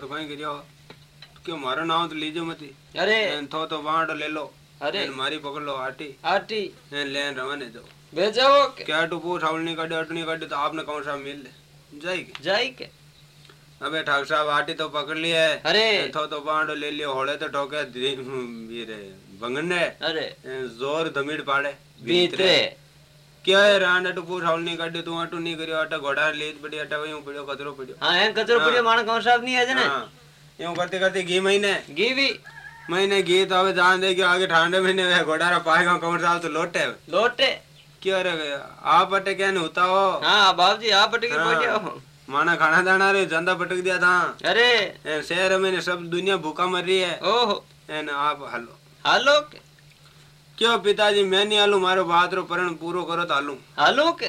तो कहीं करियो क्यों मारो नाम तो लीजो मती अरे थो तो वांडो ले लो अरे मारी पकड़ लो आटी आटी लेन रवाने दो भेजाओ क्या टू पूछ हावलनी काटे अटनी काटे तो आपने कौन सा मिल जाएगी जाई अबे ठाकुर साहब आटी तो पकड़ ली है अरे थो तो वांडो ले लियो होड़े तो ठोके भंगने अरे ज़ोर धमीड़ पाड़े बीतरे क्या है रान अटू पूछ हावलनी काटे तू अटू नहीं करियो अटा घोड़ा लीज पड़ी अटा वही पड़ियो कचरो पड़ियो। हाँ हैं कचरो पड़ियो माणा कौन साहब नहीं है जने हाँ। यूँ करते करते घी महीने। गीवी महीने घी तो अबे जान दे कि आगे ठंडे महीने वे घोड़ा पाएगा कमर साहब तो लोटे। लोटे। क्यों रे आप अटे क्या नहीं होता हो? हाँ बाप जी आप पटके हाँ। बैठे माना खाना दाना रे जंदा पटक दिया था। अरे। शहर में सब दुनिया भूखा मर रही है। ओहो। एन आप हलो। हालो। के क्यों पिताजी मैं नहीं आलू मारो बात रो परण पूरो करो तो आलू। आलू के?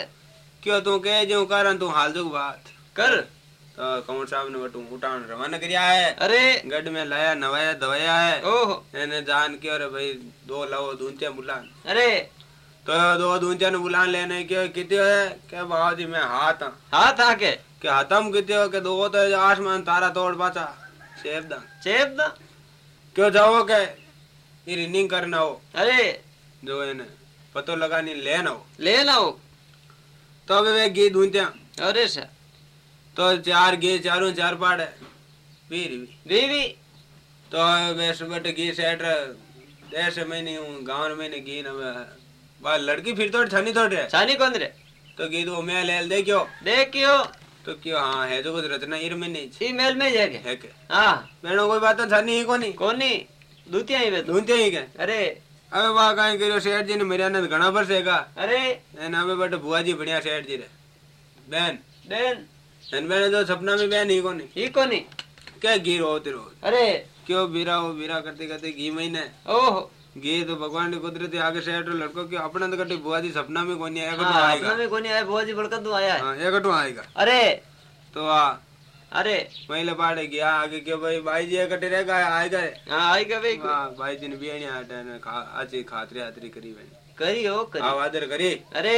क्यों तू कह जो कारण तू हाल जो बात कर। तो कंवर साहब ने बटू उठान रवाना करिया है। अरे। गढ़ में लाया नवाया दवाया है। ओहो। मैंने जान के अरे भाई दो लाओ दूंचे बुलान। अरे। तो दो दूंचे ने बुलान लेने के कितने है के बाबा जी मैं हाथ हाथ आ के? हतम कितने हो? के दो तो आसमान तारा तोड़ पाचा चेप दा। चेप दा? क्यों जाओ के? ये रनिंग करना हो अरे जो એને પતો લગાની લેન हो ले लाओ તો હવે વે ઘી દૂંત્યા अरे सा તો ચાર ઘી ચારું ચાર પાડે વીર વી बीवी તો હવે વે સુબટ ઘી સેટ देश महीने हूँ गाँव महीने घी न बा लड़की फिर तो छनी थोड़े छानी कौन रे तो घी तो मैं ले दे क्यों देखियो तो क्यों हाँ है जो कुछ रचना इर में नहीं ई मेल में जाके है के हाँ बेनो कोई बात तो छनी ही कोनी कोनी दूतिया ही वे तो ढूंढते ही के अरे હવે વા કાંઈ કર્યો શેઠજી ને મર્યાને ઘણા વર્ષ હેગા अरे એને હવે બટ ભુવાજી ભણ્યા શેઠજી રે બેન देन એને બેને તો સપના में બેન ही कोनी ई कोनी क्या घी रोते रोज अरे क्यों बीरा हो बीरा करते करते घी महीने ओहो घी तो भगवान की कुदरती आगे सेठ रो लड़को क्यों अपने तो कटी बुआजी सपना में कोनी एक हाँ आएगा अपना में कोनी आया बुआ जी बड़का तू आया है हाँ एक आएगा अरे तो आ अरे। पहले पाड़े गया आगे के भाई भाई जी एक रहेगा गए हाँ आई का भाई हाँ भाई जी ने बियाणी आटे ने खा अच्छी खातरी आतरी करी बहन करी हो करी। आव आदर करी। अरे।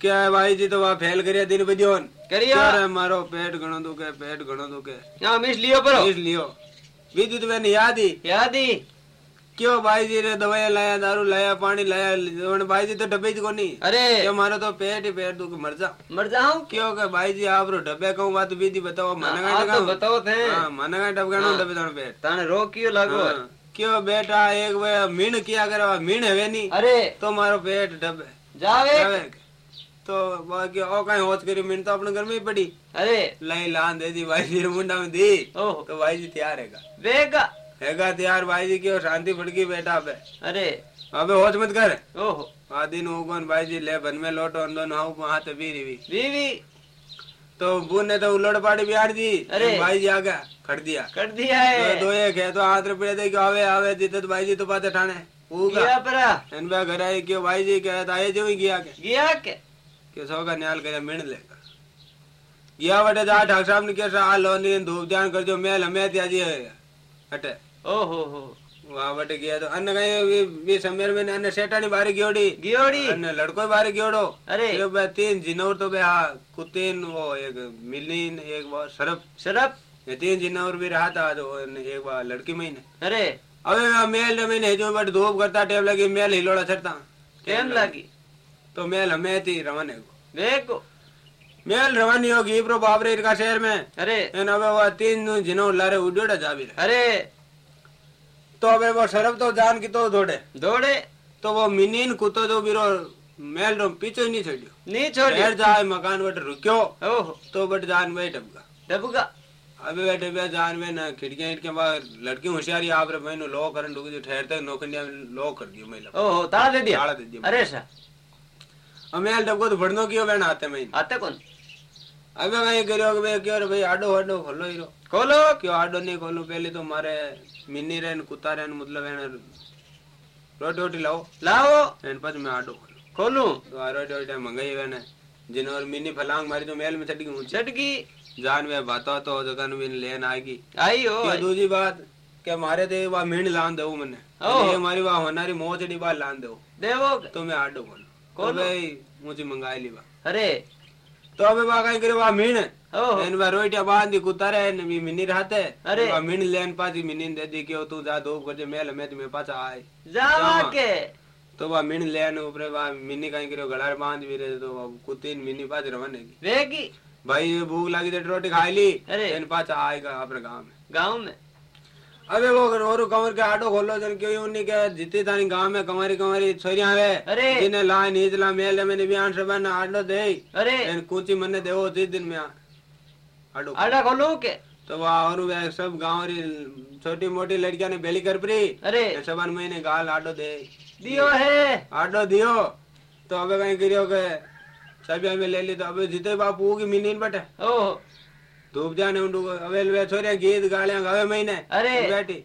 क्या है भाई जी तो वहाँ फेल करिया दिन बदियोन करियो। अरे मारो पेट घणो दुखे पेट घणो दुखे। हाँ मिस लियो परो। मिस लियो। बीती तो मैंने याद ही? याद ही। क्यों भाई जी ने दवाई लाया दारू लाया पानी लाया और भाई जी तो डब्बे को नहीं अरे क्यों मारो तो पेट ही पेट दुख मर जा मर जाऊँ क्यों के भाई जी आप रो डब्बे कहूँ बात बीती बताओ मन हाँ, आप तो बताओ थे हाँ मन का डब हाँ। डब्बे तानो पेट ताने रो क्यों लागो हाँ, क्यों बेटा एक वे मीण किया करे मीण है नहीं अरे तो मारो पेट डब्बे जावे जावे के। तो बाकी और कहीं होच करी मीण तो अपने घर लान जी तो जी हैगा तैयार भाई जी की और शांति फड़की बेटा पे। अरे। अबे होच मत कर। ओहो। आदि उगन भाई जी ले बन में लोटो अंदर नु हाउ हाथ बीरी भी बीवी। तो बू ने तो उलट पाड़ी बिहार दी अरे। भाई जी आ गया खड़ दिया। कर दिया तो है दो एक है तो हाथ रुपये दे आवे आवे जीते तो भाई जी तो पाते ठाणे। बे घर आए क्यों भाई जी कहे तो आए जो ही गया के गया के कि सौ का न्याल करे मिण लेगा गया बटे जा ठाकुर साहब ने कैसा आ लो नी धूप ध्यान कर जो मेल हमें त्याजी है। हटे। हो। बटे गया तो। अन्य कहीं भी, भी समेर में अन्य सेठानी बारी गियोड़ी गियोड़ी अन्य लड़को बारी गियोड़ो अरे। ये बे तीन जिनौर तो बे हाँ कुतीन वो एक मिलीन एक वो सरफ शरफ ये तीन जिनौर भी रहा था जो एक बार लड़की में ही अरे। अबे मेल में ने जो बट धूप करता टेप लगी मेल हिलोड़ा चढ़ता केम लागी। तो मेल हमें थी रवाने को। देखो। मेल रवानी होगी प्रो बाबरे का शहर में। अरे। एन अबे वो तीन जिनौर लारे उड़ोड़ा अरे। तो अबे वो सरफ तो जान की तो दौड़े। दौड़े। तो वो मिनीन कुत्तो जो बिरो मेल रो पीछे नहीं छोड़ियो। नहीं छोड़ी शहर जाए मकान बट रुक्यो। ओहो। तो बट जान में डबगा। डबगा। अबे बैठे बे जान में ना खिड़कियाँ खिड़कियाँ बाहर लड़की होशियारी आप रे मैंने लो करन डुगी जो ठहरते नौकरियाँ लो कर दियो महिला ओहो ताला दे दिया। ताला दे दिया। अरे सा अब मेल डबको तो भड़नो कियो बैन आते में। आते कौन? अबे कहीं करियो कि भाई आडो आडो खोलो हीरो। खोलो क्यों आडो नहीं खोलो? पहले तो मारे मिनी रेन कुत्ता रेन मतलब एने रोटी रोटी लाओ। लाओ एन पास में आडो खोलो। खोलू? तो आ रोटी रोटी मंगाई वेने। जिन और मिनी फलांग मारी तो मेल में चढ़ गई ऊँची चटकी? जान में बातो तो जगन भी लेन आएगी। आई हो। दूसरी बात? के मारे ते वा मीण लान दो मने। ये मारी वा होनारी मोचड़ी बात लान दो देवो। तो मैं आडो खोलो। तो भाई मुझे मंगाई ली बा अरे। तो अबे बा कहीं करे वा मीण इन बार रोटिया बाँध कुतारे ने मी मिनी रहते अरे। मिन लेन पाजी मिनी दे दी के तू जा दो गजे मेल में तुम्हें पाछा आए जावा के। तो वा मिन लेन ऊपर वा मिनी काई करियो गलार बाँध भी रहे तो कुतीन मिनी पाछ रवाने की वेगी। भाई भूख लगी तो रोटी खा ली। अरे। इन पाछा आएगा अपने गाँव में। गाँव में। अबे वो और कमर के आटो खोलो जन क्यों उन्हीं के जितने तानी गाँव में कमारी कमारी छोरियाँ रे अरे। जिन्हें लाए नीचला मेले मैंने बयान से बना आटो दे अरे। इन कुछ मन्ने देवो जिस दिन में आडा तो वहाँ और वे सब गाँव री छोटी मोटी लड़कियाँ ने बेली कर परी। अरे। सबन महीने गाल आटो दे। दियो है। आटो दियो। तो अबे कहीं करियो के सभी हमें ले ली तो अबे जीते बापू की मिनी बटे। धूप जाने छोरिया गीत गालियाँ गावे महीने अरे। बैठी।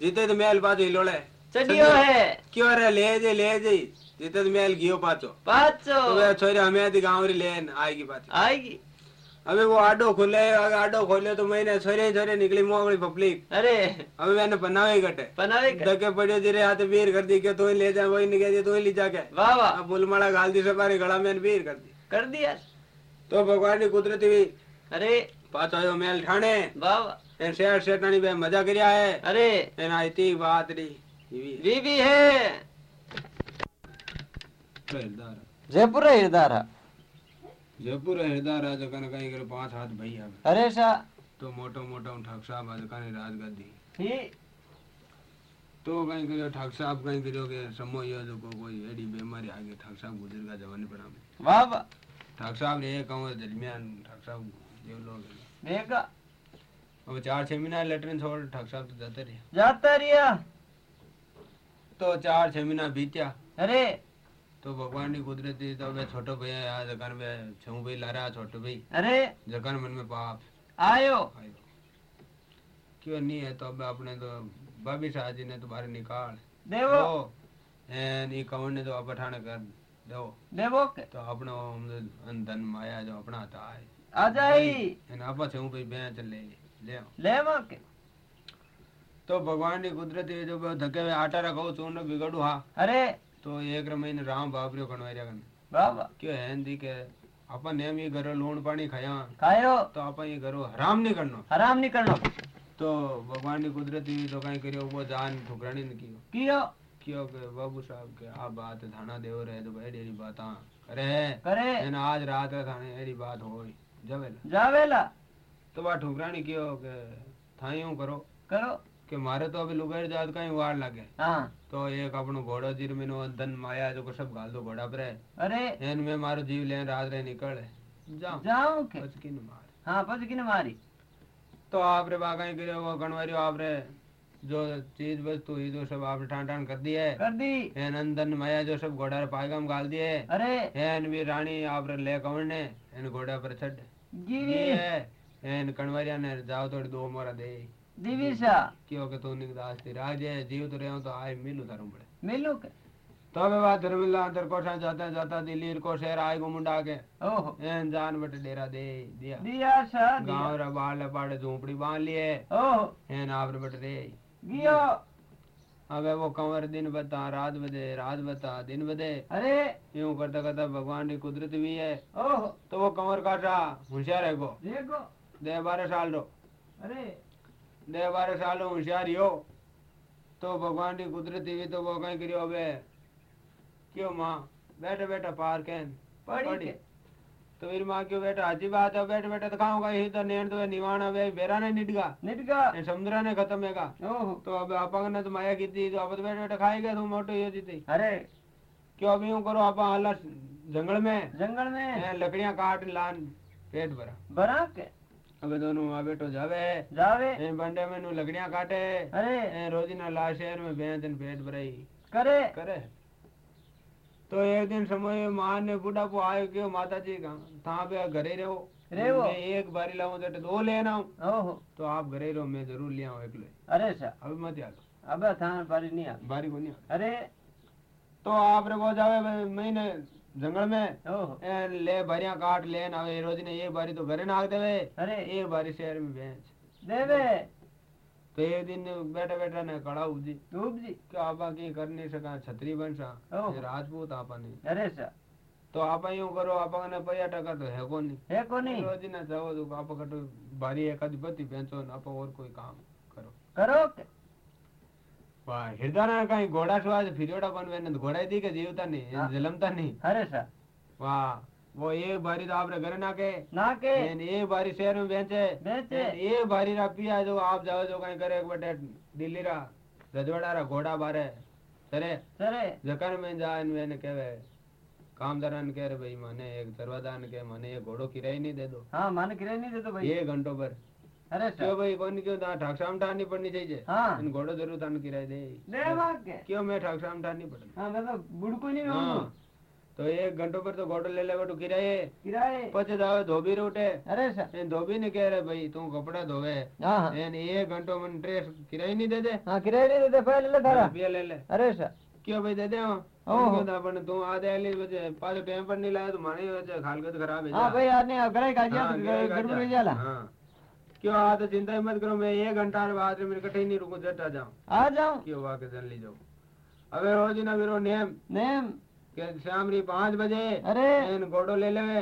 जीते तो मेल पाछो हिलोड़े। चढ़ियो है। क्यों रे ले जे ले जे। जीते तो मेल गियो पाछो पाचो। तो छोरिया दी री अबे वो आडो खुले आडो खोले तो महीने छोरे छोरे निकली मोगली पब्लिक अरे अबे मैंने पनावे ही कटे बनावे के धक्के पड़े तेरे हाथ वीर कर दी के तू ही ले जा वही नहीं कहती तू ही ले जाके वाह वाह अब बुलमाड़ा गाल दी सपारी गला में वीर कर दी कर दिया तो भगवान की कुदरती भी अरे पाछो आयो मेल ठाणे वाह वाह एन शेर जयपुर हरदार आज कन कहीं करे पाँच हाथ भाई अरे सा तो मोटो मोटो ठाक साहब आज कने राजगद्दी ही तो कहीं करियो ठाक साहब कहीं करियो के समो यो जो को कोई एडी बीमारी आगे ठाक साहब गुजर का जवानी पड़ा में। वाह वाह। ठाक साहब ने कहूँ दरमियान ठाक साहब जो लोग देखा। अब चार छह महीना लेटरिन छोड़ ठाक साहब तो जाते रहे जाता रिया तो चार छह महीना बीत्या। अरे तो भगवान की कुदरती तो वे छोटो भैया यार जकन वे छऊ भाई लारा छोटो भाई। अरे! जकन मन में पाप। आयो। आयो क्यों नहीं है तो अब अपने तो भाभी शाह जी ने तो बाहर निकाल। देवो। ई कवन ने तो अब ठाणे कर दो। देवो। के तो अपनो हम धन माया जो अपना था है। आ जाई। एन आप छऊ भाई बेच ले ले ले के। तो भगवान की कुदरती जो धके आटा रखो चून बिगड़ू हा। अरे! तो एक महीने राम बाबरियो कणवारिया कन वाह वाह क्यों है? दी के अपन नेम ही घरो लूण पानी खाया। खायो। तो अपन ये घरो हराम नहीं करनो। हराम नहीं करनो। तो भगवान की कुदरती तो कहीं करियो वो जान ठुकरानी न कियो। कियो। क्यों के बाबू साहब के आ बात थाना देव रहे तो बड़ी एडी बात करे। है करे एन आज रात रे थाने एडी बात होई। जवेला। जावेला। तो बा ठुकरानी क्यों के कि मारे तो अभी लुगाई जात कहीं वार लागे हाँ तो एक अपनो घोड़ो जीर में धन माया जो को सब गाल दो घोड़ा पर अरे एन में मारो जीव लेन रात रे निकले जाओ जाऊँ के बच की न मार हाँ पच मारी तो आपरे बागाई करे वो गणवारियो आपरे जो चीज़ वस्तु ही जो सब आपने ठान ठान कर दी है कर दी एन अंदर माया जो सब घोड़ा रे पायगम गाल दिए अरे एन भी रानी आपरे ले कवन ने एन घोड़ा पर छड़ गिरी है एन कणवारिया ने जाओ थोड़ी दो मोरा दे दिविसा क्यों के तू निकदास थी राजे जीव तो रहे तो आए मिलू थारू पड़े। मिलू के तो अबे बात धर्मिल्ला अंदर कोठा जाता जाता दिल्ली को शहर आए गो मुंडा के। ओहो। एन जान बटे डेरा दे दिया। दिया सा गाँव रा बाल पाड़े झोपड़ी बाँध लिए। ओहो। एन आपरे बटे रे। गियो। अबे वो कंवर दिन बता रात बदे रात बता दिन बदे अरे। यूँ करता करता भगवान की कुदरत भी है। ओहो। तो वो कंवर काटा होशियार है गो देखो। दे बारह साल रो। अरे। दे बारह साल होशियार हो तो भगवान की कुदरत भी तो वो कहीं करियो अबे क्यों माँ बैठे बैठे पार कैन पड़ी तो फिर माँ क्यों बैठा अच्छी बात है बैठे बैठे तो खाऊँगा यही तो नेण तो निवाण है बेरा ने निटगा निटका ये समुद्र ने खत्म है का तो अब अपन ने तो माया की थी तो अब तो बैठे बैठे खाएगा तू मोटो ये थी अरे क्यों अभी यूँ करो आप हल्ला जंगल में जंगल में लकड़ियाँ काट लान पेट भरा के अबे दोनों आ बेटो जावे जावे ए बंडे में नु लकड़ियाँ काटे अरे ए रोजीना ला शहर में बेच दिन पेट भराई करे करे तो एक दिन समय माँ ने बुढ़ापो आयो क्यों माता जी का था पे घरे रहो रेहो। मैं एक बारी लाऊं तो दो लेना हूँ ओहो तो आप घरे रहो मैं ज़रूर ले आऊँ एकले अरे सा अभी मत आलो अब थान पारी नहीं आ बारी को नहीं अरे तो आप रे वो जावे महीने जंगल में? ले बारियाँ काट ले ना रोज ने एक बारी तो घरे नाग देवे। अरे। एक बारी शहर में बेच। देवे। तो एक दिन बैठा बैठा ने खड़ा उपजी उपजी क्या आपा की कर नहीं सका छतरी बन सा। राजपूत आपा ने अरे सा। तो आप यूँ करो आपा ने पैया टका तो है को नहीं है को नहीं तो रोज ने जाओ तो आपा कटो भारी एक आधी बत्ती बेचो आप और कोई काम करो। करो વાહ હિરદાના કઈ ઘોડા સુવા છે ફિરોડા બનવે ને ઘોડા દી કે જીવતા નહીં હા. જલમતા નહીં અરે સર વાહ वो ये भारी तो आपने घर ना के ના કે एन ये भारी शहर में बेचे बेचे। एन ये भारी रा पिया जो आप जाओ जो कहीं करे एक बटे दिल्ली रा रजवाड़ा रा घोड़ा बारे सरे સરે जकन में जा इन मैंने कहवे कामदारन कह रहे भाई मने एक दरवादान के मने ये घोड़ो किराए नहीं दे दो હા મને કિરાય નહીં દેતો ભાઈ ये घंटों पर અરે કયો ભાઈ પણ કયો ઠાકસામ ઠાર ની પડની થઈ જાય અને ઘોડો જરૂર તાનું કિરાય દે લે વાગે કયો મેં ઠાકસામ ઠાર ની પડની હા બાબા બુડકો ની હા તો એક ઘંટો પર તો ઘોડો લે લેવા કિરાયે કિરાયે પછી આવે ધોબી રૂટે અરે સર એ ધોબી ને કહે રે ભાઈ તું કપડા ધોવે એને એ ઘંટો મને ડ્રેસ કિરાય ની દે દે હા કિરાય ની દે દે ભાઈ લે લે તારા બે લે લે અરે સર કયો ભાઈ દે દે આપણને તું આ દે લે પછી પાછો ટાઈમ પર નહીં લાયો તો મને ખાલકત ખરાબ હે હા ભાઈ આને ઘરે કાજ્યા ગરબડ જાલા હા क्यों आज चिंता ही मत करो मैं एक घंटा बाद मेरे कटे नहीं रुकू जट आ जाऊँ। आ जाऊँ। क्यों वाके जन ली जाऊँ। अबे रोज ना मेरो नेम। नेम। के शाम री पाँच बजे अरे। इन घोड़ो ले लेवे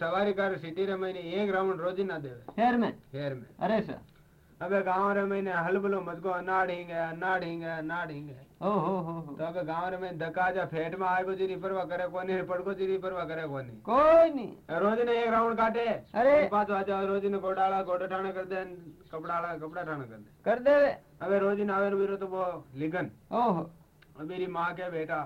सवारी कर सिटी रे मैंने एक राउंड रोजी ना देवे। फेर में। फेर में। अरे सर। હવે ગામ રમીને હલબલો મજગો નાડી ગયા નાડી ગયા નાડી ગયા તો હવે ગામ રમીને ધક્કા જા ફેટમાં આવ્યો જીરી પરવા કરે કોની પડકો જીરી પરવા કરે કોની કોઈ નહીં રોજ ને એક રાઉન્ડ કાઢે અરે પાછો આજે રોજ ને ગોડાળા ગોડાઠાણા કરી દે કપડાળા કપડાઠાણા કરી દે કરી દે હવે રોજ ને આવે બીરો તો બહુ લીગન ઓહો મેરી માં કે બેટા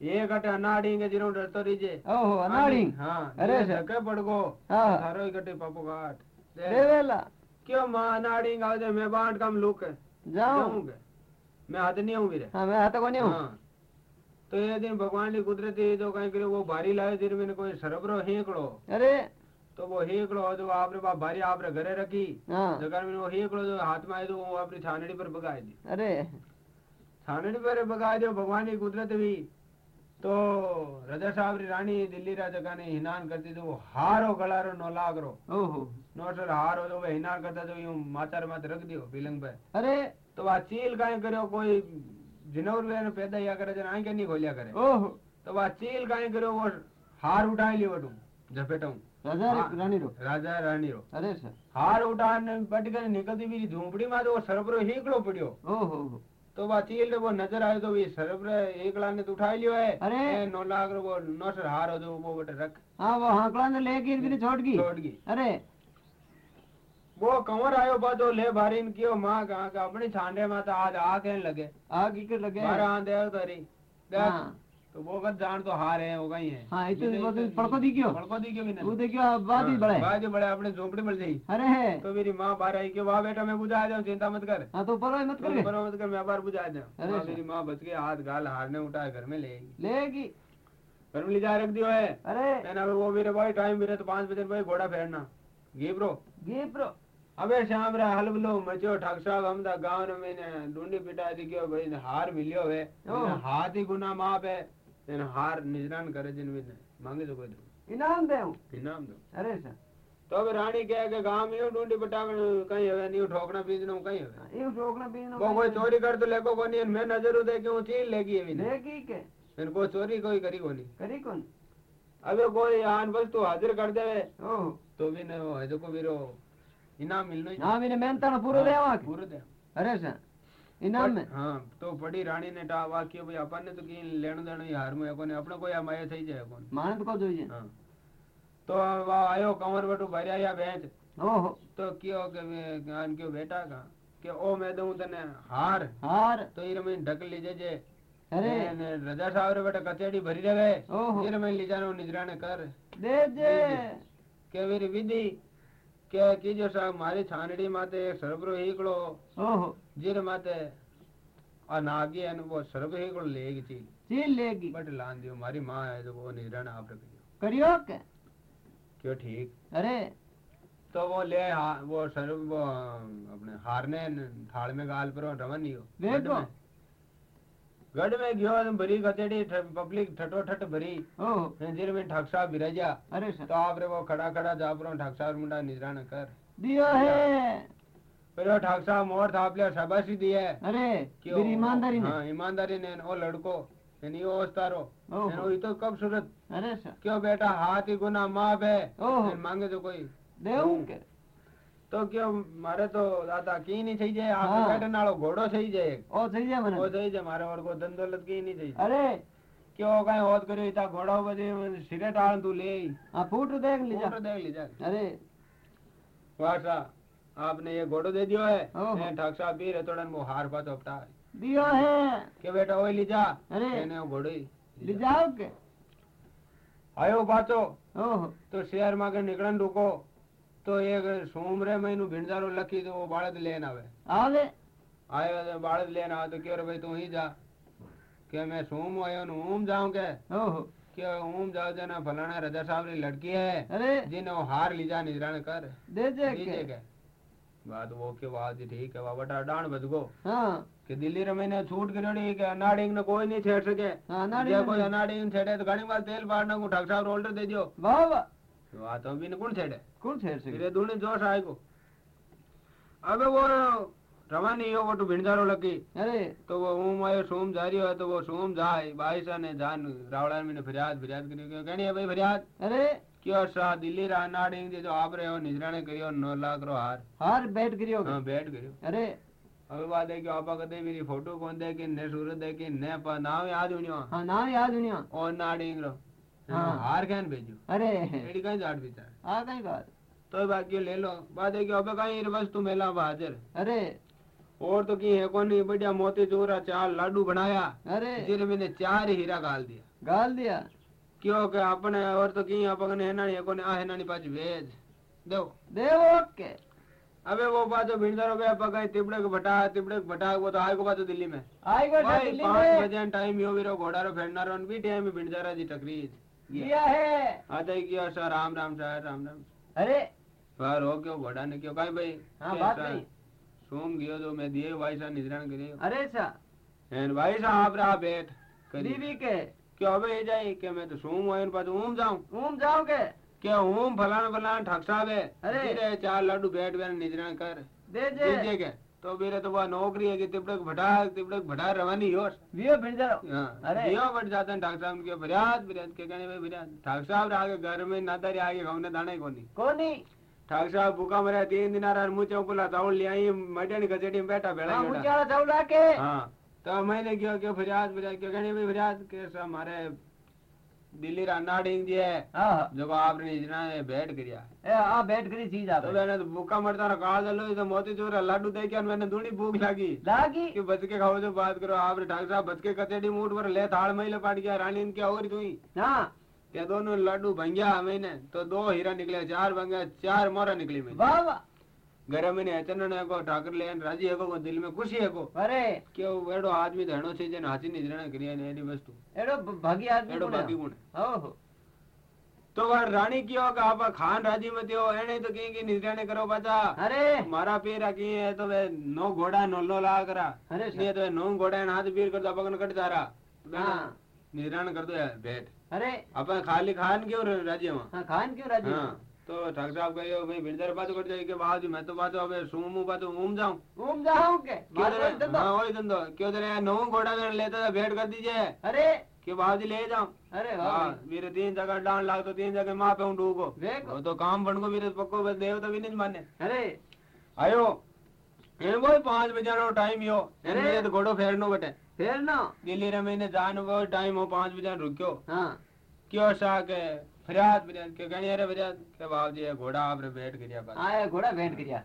એક અટે અનાડી કે જીરો ડરતો રીજે ઓહો અનાડી હા અરે ધક્કે પડકો હા સારો કટે પાપો કાટ દેવેલા क्यों मानाड़ी गाव जे मैं बाट काम लोक है जाऊँगा। मैं हाथ नहीं हूँ मेरे। हाँ मैं हाथ को नहीं हूँ हाँ। तो ये दिन भगवान ने कुदरती जो कहीं करे वो भारी लाए दिन मैंने कोई सरबरो हेकड़ो। अरे। तो वो हेकड़ो जो आपने बाप भारी आपने घरे रखी। हाँ। जगह में वो हेकड़ो जो हाथ में आए तो वो अपनी छानड़ी पर बगा दी। अरे। छानड़ी पर बगा दो भगवान की कुदरत भी तो रजा साहब री रानी दिल्ली रा जगह ने हिनान करती तो वो हारो गलारो नो लागरो ओहो। नोटर हारो जो वो हिनान करता तो यूं माचार मात रख दियो पीलंग पे અરે तो वह चील काहे करो कोई जिनवर वे पैदा या करे जन आंखें नहीं खोलिया करे ઓહો तो वह चील काहे करो वो हार उठाई लियो वटू झपेटू રાજા हाँ। રાણી રો राजा रानी रो અરે સર हार उठाने पट कर निकलती भी झूंपड़ी में तो वो सरबरो हीकड़ो पड़ियो ઓહો હો तो वह चील रे वो नजर आयो तो भी सरबरे एकला ने तो उठाई लियो है अरे। ए, नो लाग रो वो नौसर हार हो जो वो बटे रख હા वो હાંકડા ને લે ગઈ ને છોડ ગઈ छोड़ गई અરે वो कंवर आयो बादो ले भारी कियो माँ का का अपनी छांडे में तो आज आ कहने लगे। आ की के लगे। मारा आ देव तरी। हाँ। तो वो बस जान तो हार है हो गई है। हाँ इतने बस पड़को दी क्यों। पड़को दी क्यों वो देखियो बाद ही हाँ, बड़े बाद ही बड़े अपने झोपड़ी मिल जाई। अरे है। तो मेरी माँ बाहर आई के वाह बेटा मैं बुझा जाऊँ चिंता मत कर। हाँ तो परवाह मत तो कर परवाह मत कर मैं बाहर बुझा जाऊँ। अरे अच्छा। मेरी माँ बच के हाथ गाल हारने उठा घर में लेगी लेगी। घर में ले जा रख दियो है। अरे। मैंने वो मेरे भाई टाइम मेरे तो 5 बजे भाई घोड़ा फेरना। गे ब्रो गे ब्रो अबे शाम रे हलबलो मचो ठग साहब हम दा गाँव ने मैंने ढूंढी पिटा दी क्यों भाई हार मिलियो है। हाथ ही गुना माप है। मैंने हार निजरान करे जिन मैंने मांगे तो कोई दो। इनाम दे इनाम दो। अरे सर। तो अब रानी कहे कि गाँव में ढूंढी पिटावन कहीं हवे नहीं ठोकना पीजना कहीं हवे। ये ठोकना पीना वो कोई चोरी कर तो लेको कोनी है, मैं नज़र उदे क्यों चीज़ लेगी है लेगी के? मैंने कोई चोरी कोई करी कोनी। करी कौन? अबे कोई आन वस्तु हाजिर कर देवे। तो भी न वो है जो को वीरो ઇનામ મિલનો ઇનામ ઇને મહેનતાનો પૂરો દેવા પૂરો દે અરે સા ઇનામ મે હા તો પડી રાણી ને ટા વાક્ય ભાઈ આપણને તો કઈ લેણું દેણું હારમાં કોને આપણે કોઈ આ માયા થઈ જાય કોણ માણસ કો જોઈએ હા. તો આયો કમર વટુ ભર્યા બેંચ. ઓહો. તો કયો કે જ્ઞાન કયો બેટા કા? કે ઓ મે દઉં તને હાર. હાર. તો ઈ રમીને ઢકલી જજે. અરે. રજા સાવરે બેટા કચેડી ભરી રહે ઓહો. ઈ રમીને લીજાનો નિજરાને કર. દેજે. કેવી વિધિ? કે કીજો સાહેબ મારી છાનડી માતે એક સરબરો હીકડો ओहो જીર માતે આ નાગી અને वो સરબ હીકડો લેગી ચી चील लेगी बट लान दियो मारी माँ है तो वो निरण आप रखियो करियो के क्यों ठीक अरे तो वो ले हा, वो सर वो अपने हारने न थाल में गाल पर रवन नहीं हो वेट गढ़ में गयो भरी गतेड़ी पब्लिक ठटोठट भरी मंदिर में ठाकसा बिराजा अरे तो आप रे वो खड़ा खड़ा जाप रो ठाकसा और मुंडा निजरा कर दियो है पर वो ठाकसा मोर था आपले शाबाशी दी है अरे ईमानदारी ने ईमानदारी ने ओ लड़को यानी ओ उस्तारो ओ तो कब सूरत अरे क्यों बेटा हाथ ही गुना माफ़ है मांगे तो कोई देऊ के તો કયો મારે તો દાદા કી નહીં થઈ જાય આ હા. પેટર્ન વાળો ઘોડો થઈ જાય ઓ થઈ જાય ઓ મને થઈ જાય મારે વર્ગો ધંધો લત કી નહીં થઈ જાય અરે કયો કઈ હોત કર્યો ઈ તા ઘોડો બધી સિગરેટ આળ તું લે આ ફૂટ દેખ લીજા ફોટો દેખ લીજા અરે वासा आपने ये घोड़ो दे दियो है ओहो। ने ठाक साहब भी रतोड़न मो हार पातो अपटा દિયો હે के बेटा ओए लीजा अरे। એને वो घोड़ो ही લીજાઓ કે आयो पाचो ઓહો तो शहर માં के निकलन रुको तो एक सोमरे महीनु भिंडारो लखी तो वो बाळद लेन आवे આવે आयो तो बाळद लेन आवे तो क्यों रे भाई तू ही जा के मैं सोम आयो नु ओम जाऊं के ઓહો के ओम जाओ जना फलाना रजा साहब री लड़की है અરે जिने वो हार लीजा निजरान कर દેજે दीजिए કે के बात वो के वाह जी ठीक है वाह बटा डांड बच गो હા કે દિલ્હી રે મહિને છૂટ કર્યોડી કે અનાડિંગ ને કોઈ નહીં છેડ શકે હા નાડી જે કોઈ અનાડિંગ છેડે તો ઘણી વાર તેલ પાડ નાખું ઠાક સાહેબ રોલ્ડર દેજો વાહ વાહ આ તો બીને કોણ છેડે કોણ છેડ છે ધીરે ધૂણે જોશ આયગો હવે वो रवानी हो वो तो भिंडारो लगी અરે तो वो ओम आयो सोम जा रही है तो वो सोम जाए बाईसा ने जान रावड़ा में फरियाद फरियाद करी क्यों कहनी है भाई फरियाद અરે क्यों सा दिल्ली रा अनाडिंग जे जो आप रहे हो निजराने करियो नौ लाख रो हार હાર બેટ કર્યો કે हाँ बैठ करियो અરે હવે વાત है कि आपा कदे मेरी फोटो कौन दे कि ने सूरत दे कि ने पा नाम याद हुनियो હા નામ યાદ નહીં और नाडिंग रो हाँ। हाँ, तो बाकी और तो की है कोनी बढ़िया मोती चोरा चार लाडू बनाया। अरे। जिन मैंने चार हीरा गाल दिया। गाल दिया? क्यों के अपने और तो की अपने है है ना भेज। दो देव ओके। अबे वो बात जो भिंडर हो गया पकाई तिबड़े को भटा तिबड़े को भटा वो तो आए को बात दिल्ली में। आए को दिल्ली में। 5 बजे टाइम यो वीरो घोड़ा रो फेरना रो भी टाइम भिंडरा जी टकरीज। किया। है। हाँ, तो आता ही किया सर राम राम सर राम राम। अरे। सर हो क्यों घोड़ा ने क्यों? कहीं भाई हाँ बात नहीं। सोम गयो जो तो मैं दिए भाई साहब निद्रण करियो अरे अच्छा। सा एन भाई साहब रहा बैठ करीबी के। क्यों अबे जाए के मैं तो सोम हो पास ऊम जाऊँ? ऊम जाओ के क्या ऊम फलान फलान ठक साहब है? अरे। चार लड्डू बैठ बैठ निद्रण कर। दे दे। के तो मेरे तो वह नौकरी है कि तिबड़क भटा तिबड़क भटा रवानी हो વિયો ભીંજારો हाँ, अरे। दियो बढ़ जाता है ठाक साहब के फरियाद फरियाद के कहने भाई फरियाद ठाक साहब आगे घर में नादारी आगे गाँव ने दाना ही कोनी કોની ठाक साहब भूखा मरे तीन दिन आ रहा मुँह चौकुला चावल ले आई मटियानी कचेटी में बैठा बेड़ा હા बेड़ा મુચાળા ચાવડા કે हाँ तो मैंने क्यों क्यों फरियाद फरियाद क्यों कहने भाई फरियाद के सब हमारे बिल्ली रांडा डिंग जी है। हाँ। जो आपने इतना बैठ करिया। ए आ बैठ करी चीज़ आप तो मैंने तो भूखा मरता रा काल चलो तो मोती चूर लाडू दे के मैंने दूनी भूख लगी। लागी? कि बच के खाओ जो बात करो आपने डॉक्टर साहब बच के कतेड़ी मूठ पर ले थाल में लपाट गया रानी इनके और तुई। हाँ। के दोनों लाडू भंग्या मैंने तो दो हीरा निकले चार भंग्या चार मोरा निकली मैं वाह वाह। घर में अचनण को ठाकर ले राज़ी है को दिल में खुशी है को अरे क्यों एड़ो आदमी धणो से जन हाथी नहीं जणा करिया ने एडी वस्तु एड़ो भागी आदमी एड़ो भागी गुण तो वह रानी की हो आप खान राज़ी मत हो एने तो कहीं की निद्राने करो बचा अरे मारा पेरा की है तो वे नौ घोड़ा नौ लो ला करा अरे ये तो नौ घोड़ा हाथ पीर कर दो पगन कट जा रहा निद्रान कर दो बैठ अरे अपन खाली खान क्यों राज़ी हुआ खान क्यों राज़ी हुआ हाँ तो ठाक साहब कहियो भाई बिरदर बात कर जाए के बाद मैं तो बात अबे सूमू बात ऊम जाऊं ઓમ જાઉં કે क्यों મારો तेरे- ધંધો. हाँ वही धंधो क्यों तेरे नौ घोड़ा में लेता था भेंट कर दीजिए અરે कि बाबूजी ले जाऊं અરે हाँ વાહ मेरे तीन जगह डांड लाग तो तीन जगह माँ पे हूँ डूबो देखो वो तो काम बन को मेरे पक्को बस देव तो भी नहीं माने અરે आयो इन वो पाँच बजे नो टाइम यो इन अरे। मेरे तो घोड़ो फेरनो बटे ફેર નો दिल्ली रे मैंने जान वो टाइम हो पाँच बजे रुक्यो હા क्यों सा के फरियाद फरियाद के गणी अरे फरियाद? के बाप जी घोड़ा आपरे बैठ गिरिया हाँ ये घोड़ा बैठ गिरिया।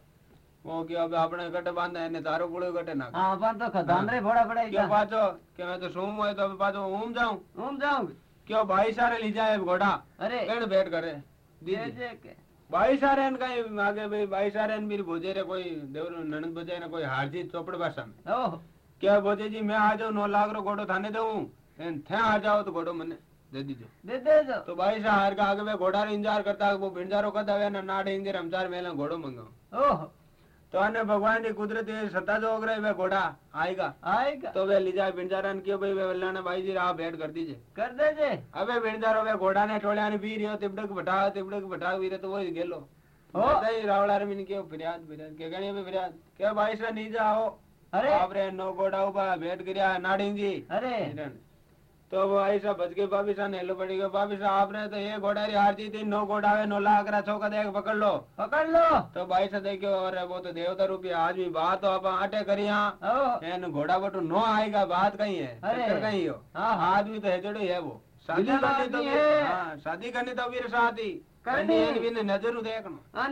वो कि अब आपने कटे बांधा ने तारो पुड़ो कटे ना? हाँ बाँध तो खदान हाँ। रे घोड़ा पड़े क्यों पाचो के मैं तो सोम होए तो पाचो ओम जाऊँ? ओम जाऊँ। क्यों भाई सारे ले जाए घोड़ा? अरे। कण बैठ करे? दीजिए के। भाई सारे ने कहीं आगे भाई भाई सारे ने मेरी भोजे रे कोई देवर ननद भोजे ने कोई हार जीत चौपड़ भाषा में। क्या भोजे जी मैं आ जाऊँ नौ लाख रो घोड़ो थाने देऊं? थे आ जाओ तो घोड़ो मने। दे दीजिए। दे दे दो। तो भाई शहर का आगे घोड़ा रे इंतज़ार करता वो भिंजारो का दवे ना नाडे इंजे रमचार मेला घोड़ो मंगाओ ओह। तो अने भगवान की कुदरत सत्ता जो रहे वे घोड़ा आएगा। आएगा। तो वे लीजा भिंजारा ने क्यों भाई वे लाने भाई जी आप भेंट कर दीजिए। कर दीजिए। अबे भिंजारो वे घोड़ा ने टोलिया ने भी तिबड़क बटा तिबड़क बटा भी तो वो गेलो। ओ। तो रावड़ा रे के फिरियाद फिरियाद के गणी फिरियाद? के भाई से नीचे आओ। अरे। आप रे नो घोड़ा उबा भेंट करिया नाड़ी जी अरे। तो वो ऐसा बच के बाबी शाह नेलो पड़ी गए बाबी शाह आपने तो ये घोड़ारी हार जीती नौ घोड़ा नौ लाख रहा छोका देख पकड़ लो। पकड़ लो। तो बाई से देखियो और वो तो देवता रूपी आज भी बात हो आप आटे करिया हाँ। घोड़ा बटू नो आएगा बात कहीं है अरे। कहीं हो। आज भी तो हेचड़ो है वो। शादी करनी तो हाँ, शादी करनी तो वीर शादी करनी नज़र देखना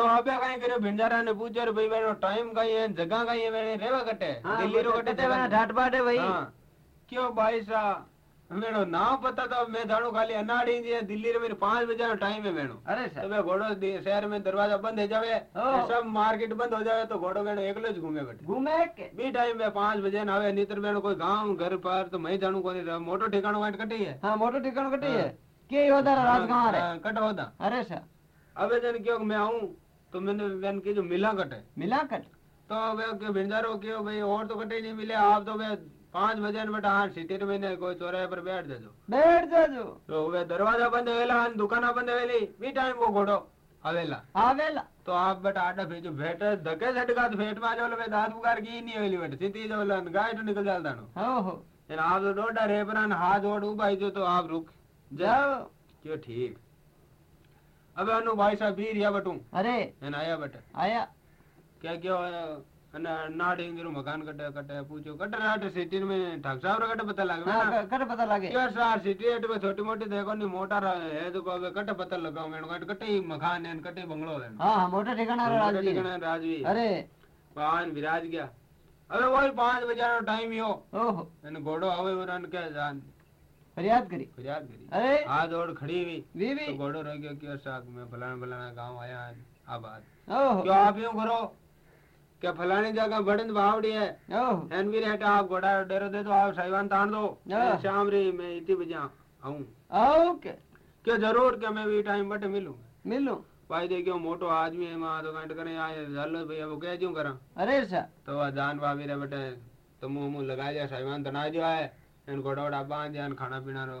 तो आपे काई करे भिंडारा ने पूछो भाई मेरो टाइम काई है जगह काई है मेरे रेवा कटे दिल्ली रो कटे मेरा ढाट बाटे भाई क्यों भाई सा मेरो नाम पता था मैं जाणू खाली अनाड़ी जी दिल्ली रे मेरे पाँच बजे टाइम है मेरो अरे सर तो घोड़ो शहर में दरवाज़ा बंद हो जावे सब मार्केट बंद हो जावे तो घोड़ो मेरो एकलो ज घूमे बैठे घूमे भी टाइम है पाँच बजे ना आवे नीतर मेरो कोई गाँव घर पर तो मैं जाणू कोनी मोटो ठिकाणो वाट कटी है हाँ मोटो ठिकाणो कटी है के होदा रात गाँव रे कट होदा अरे सर अबे जन क्यों मैं आऊँ तो मैंने बहन की जो मिला कटे। मिला कट? तो वे भिंजारो के भाई और तो कटे नहीं मिले। आप तो वे पाँच बजे बेटा आठ सीटेर महीने कोई चौराहे पर बैठ जाजो। बैठ जाजो। तो वे दरवाज़ा बंद हवेला हाँ, दुकाना बंद हवेली भी टाइम वो घोड़ो हवेला। हवेला। तो आप बेटा आटा भेजो भेट धके झटका तो भेट में जाओ दांत बुगार की नहीं हवेली बेटा सीधी जाओ गाय तो निकल जाता दानो। हो हो। आप तो डोडा रेपरान हाँ, हाथ जोड़ उबाई जो तो आप रुक। जाओ। क्यों ठीक। अबे अनु भाई साहब भी रिया बटू। अरे। न आया बट। आया। क्या क्या नाट इंजरो मकान कटे कटे पूछो। कटे नाट सिटी में ठाक साहब कटे पता लागे हाँ, ना। कटे पता लागे। यार सार सिटी एट में छोटी मोटी देखो नहीं मोटा है तो कबे कटे पता लगाओ मेन कटे मकान है कटे बंगलो है। हाँ हाँ, मोटा ठिकाना राजवी ठिकाना राजवी अरे। पान विराज गया। अबे वो 5 बजे टाइम ही हो। ओहो। घोड़ो आवे और के जान। फरियाद करी। फरियाद करी। अरे। हाँ, आज और खड़ी हुई। बीवी तो गोड़ो रह गयो क्यों साग में फलाना फलाना गाँव आया आज आबाद। क्यों आप यूँ करो? क्या फलानी जगह बड़न बावड़ी है? एन भी रहता आप घोड़ा डेरो दे दो आप साहिवान तान दो। हाँ। शाम रे मैं इतनी बजे आऊँ। ओके। क्यों ज़रूर क्या मैं भी टाइम बट मिलूं। मिलूं। भाई देखियो मोटो आदमी है माँ तो काट करे आए चलो भैया वो कह क्यों करा? अरे सर। तो जान भाभी रे बेटे तो मुँह मुँह लगा जा साहिवान तना जो है इन घोड़ा वोड़ा बाँध दिया खाना पीना रो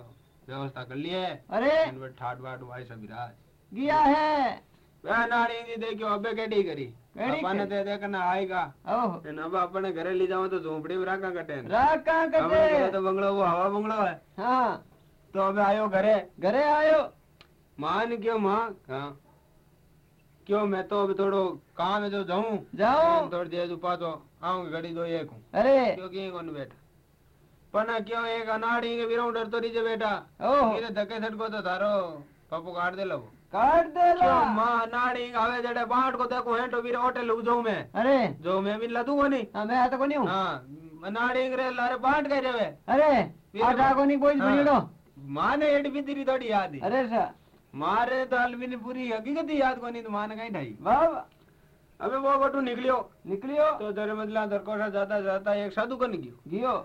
व्यवस्था कर लिए अरे ठाट बाट भाई सब विराज गया है वह नाड़ी जी देखियो अबे केटी करी पापा ने दे देखना आएगा ओह अब अपने घरे ले जाओ तो झोपड़ी में राका कटे राका कटे तो बंगलो वो हवा बंगलो है हाँ तो अब आयो घरे घरे आयो मान क्यों माँ हाँ क्यों मैं तो अभी थोड़ो काम है जो जाऊँ जाऊँ थोड़ी देर पाछो आऊँ घड़ी दो एक अरे क्योंकि कौन बैठा पना क्यों एक अनाड़ी के बिना डर तो रही बैठा ઓહો मेरे धक्के सटको तो थारो पप्पू काट दे लो કાઢ દેલા क्यों माँ अनाड़ी हवे जड़े बाट को देखो है तो वीर होटल लग जाऊं मैं અરે जो मैं भी लदूंगा नहीं હા મેં આ તો કોની હું हाँ अनाड़ी के लारे बाट कह रहे અરે આ ઢાકોની કોઈ જ हाँ। ભણીડો माँ ने एड भी तेरी थोड़ी याद है અરે સર मारे तो अलविन पूरी हकीकत ही याद को नहीं तो माने कहीं ढाई વાહ વાહ अबे वो बटू निकलियो નીકળ્યો तो दर मजला दरकोशा जाता जाता एक साधु कन गयो ગયો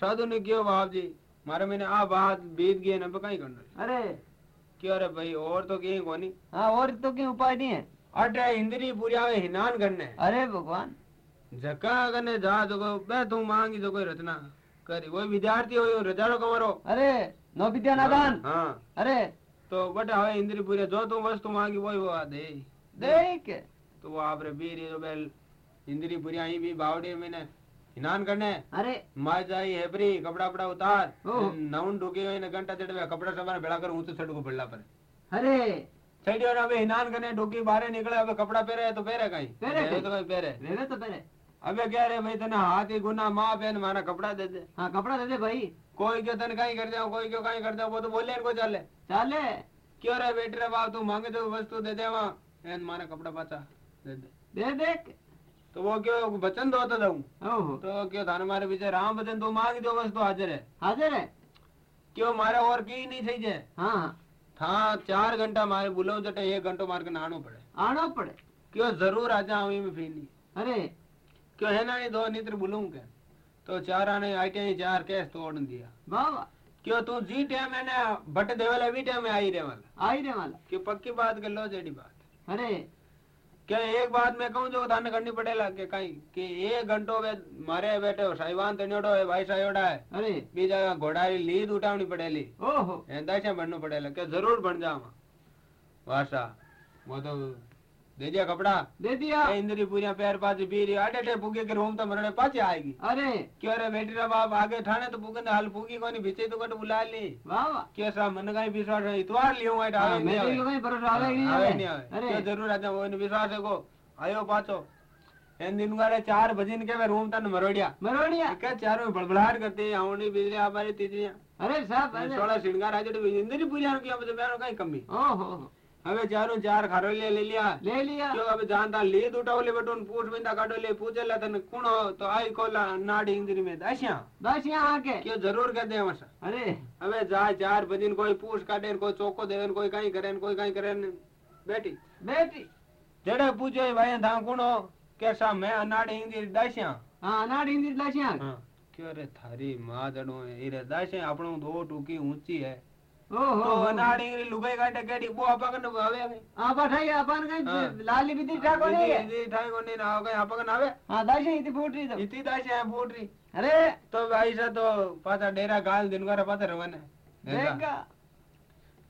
साधु ने क्यों बाप जी मारे मैंने आ बात बीत गए ना कहीं करना અરે क्यों रे भाई और तो कहीं कोनी હા और तो क्यों उपाय नहीं है अटे इंद्री पूरी आवे हिनान करने अरे भगवान जका करने जा तो को बे तू मांगी तो कोई रचना करी वो विद्यार्थी हो रजाड़ो कमरो अरे नो विद्या नादान हाँ अरे तो बटे हवे इंद्री पूरी जो तू वस्तु मांगी वही वो आ दे देख तो वो आप रे बीर जो बेल इंद्री पूरी आई भी बावड़ी मैंने स्नान करने। अरे। माँ जाई हेबरी कपड़ा वपड़ा उतार। नौन ढूकी हुई ने घंटा चढ़वे कपड़ा सवार बेड़ा कर ऊँचे चढ़ को पड़ला पर। अरे। छड़ियो ना अबे स्नान करने ढूकी बाहर निकले अबे कपड़ा पहरे तो पहरे कहीं। पहरे पहरे तो कहीं पहरे। रेवे तो पहले अबे कह रहे भाई तने हाथ ही गुना माँ बहन मारा कपड़ा दे दे। हाँ कपड़ा दे दे भाई। कोई क्यों तने कहीं कर जाओ कोई क्यों कहीं कर जाओ वो तो बोले इनको चले। चाले। क्यों रे बेटे रे बाप तू मांगे तो वस्तु दे दे वहाँ। मारा कपड़ा पाचा दे दे। दे देख। तो वो क्यों वचन दो तो दू तो क्यों थाने मारे पीछे राम वचन तू मांग दो बस तो हाजिर है। हाजिर है? क्यों मारे और की नहीं सही जे? हाँ। था चार घंटा मारे बुलाओ जटे तो एक घंटो मार के आनो पड़े। आना पड़े? क्यों ज़रूर आ जाओ में फिर अरे। क्यों है ना ये दो नित्र बुलू के तो चार आने आई चार कैस तोड़ दिया। बाबा क्यों तू जी टाइम है ना बट देवल अभी टाइम आई रे वाला आई रे वाला क्यों पक्की बात कर लो जेडी बात। अरे। क्या एक बात मैं कहूँ जो थाने करनी पड़ेगा के कहीं कि एक घंटो वे मारे बैठे हो साहिवान तनियोड़ो है भाई सायोड़ा है अरे बीजा घोड़ा री लीद उठावनी पड़ेली ओहो ऐसा बनना पड़ेगा क्या ज़रूर बन जावा वासा वो तो दे दिया कपड़ा। दे दिया। इंद्री पूरिया पैर पाची बीरी आटे टे पुगे के रूम तो मरने पाचे आएगी। अरे। क्यों रे बेटी रा बाप आगे ठाणे तो पुगे हाल पुगी कोनी बीचे तो कट बुला ली। वाह क्यों सा मन का विश्वास है? इतवार लियो है हाँ, नहीं मेरे को कहीं भरोसा आवे नहीं आवे आवे? नहीं आवे। अरे। ज़रूर आते वो विश्वास है को? आयो पाचो एन दिन गाड़े चार बजिन के रूम तन मरोड़िया। मरोड़िया। क्या चारों बड़बड़ाहट करते हैं आवनी बिजली हमारी तीजरिया अरे साहब सोलह श्रृंगार आज इंद्री पूजा किया मतलब मैंने कहीं कमी। ओहो। હવે જારું જાર ખારોલિયા લઈ લ્યા લઈ લ્યા લો હવે જાંદા લે દુટાવલે બટોન પૂટ વિંદા કાઢોલે પૂજેલા તને કુણો તો આઈ કોલા નાડી ઇન્દ્રી મે દશ્યા દશ્યા આકે કે જરૂર કે દે મસા અરે હવે જા જાર ભજીન કોઈ પૂછ કાઢે ને કોઈ ચોકો દેવે ને કોઈ કાઈ કરે ને કોઈ કાઈ કરે ને બેટી બેટી જડે પૂજે ભાઈ ધા કુણો કે સા મે અનાડી ઇન્દ્રી દશ્યા હા અનાડી ઇન્દ્રી દશ્યા હા કે રે થારી માં જડો એ રે દશ્યા આપણો દો ટૂકી ઊંચી હે ओहो તો નાડી इंद्री लुगाई काटे केडी बो आपा कने આવે आप बैठाइए अपन हाँ। कहीं लाली बिदी ठाको नहीं है ઈ ઠાઈ કોની ના આવે આપા કને આવે हाँ दाशी इतनी फूट रही तो इतनी दास्या फूट रही अरे तो भाई सा तो पाता डेरा गाल दिन का पाता रवाने देखा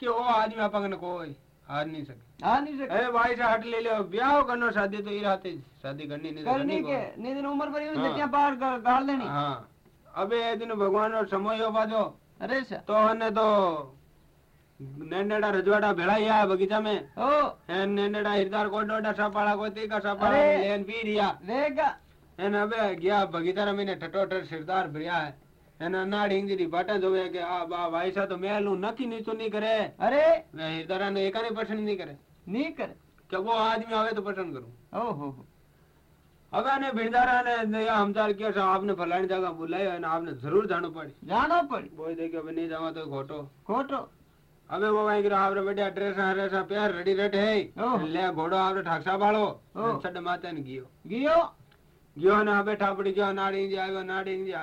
कि वो आदमी अपन कोई हार नहीं सके आ नहीं सकते अरे भाई सा हट ले लो ब्याह करनो शादी तो ये राते शादी करनी नहीं तो करनी करनी के नहीं दिन उम्र पर हाँ। जटिया पार गा- गाड़ को। लेनी हाँ अबे ये दिन भगवान रो समय हो बाजो अरे सर तो हने तो नेनेड़ा रजवाड़ा भेड़ाया है बगीचा में ओ है नेनेड़ा हिरदार को सापाड़ा को तीका सापाड़ा लेन पी रिया देगा है ना गया बगीचा रे मैंने ठटोटर सिरदार भरिया है है ना नाड़ हिंगरी बाटा जोवे के आ बा भाई सा तो मैं लू नकी नहीं तो नहीं करे अरे मैं हिरदारा ने एकाने पसंद नहीं करे नहीं करे क्या वो आदमी आवे तो पसंद करूँ ओ हो હવે ને ભીણદારા ને હમદાર કે છે આપને ફલાણી જગ્યા બોલાયો અને આપને જરૂર જાણવું પડે. જાણવું પડે. બોલ દે કે હવે નહીં જવા તો ખોટો. ખોટો. अबे वो वहीं गिरा आवरे बढ़िया ड्रेस हरे सा प्यार रेडी रेड है ले घोड़ो आवरे ठाकसा भालो छड़ माते न गियो गियो गियो ना बेटा बड़ी जो नाड़ी जी नाड़ी जी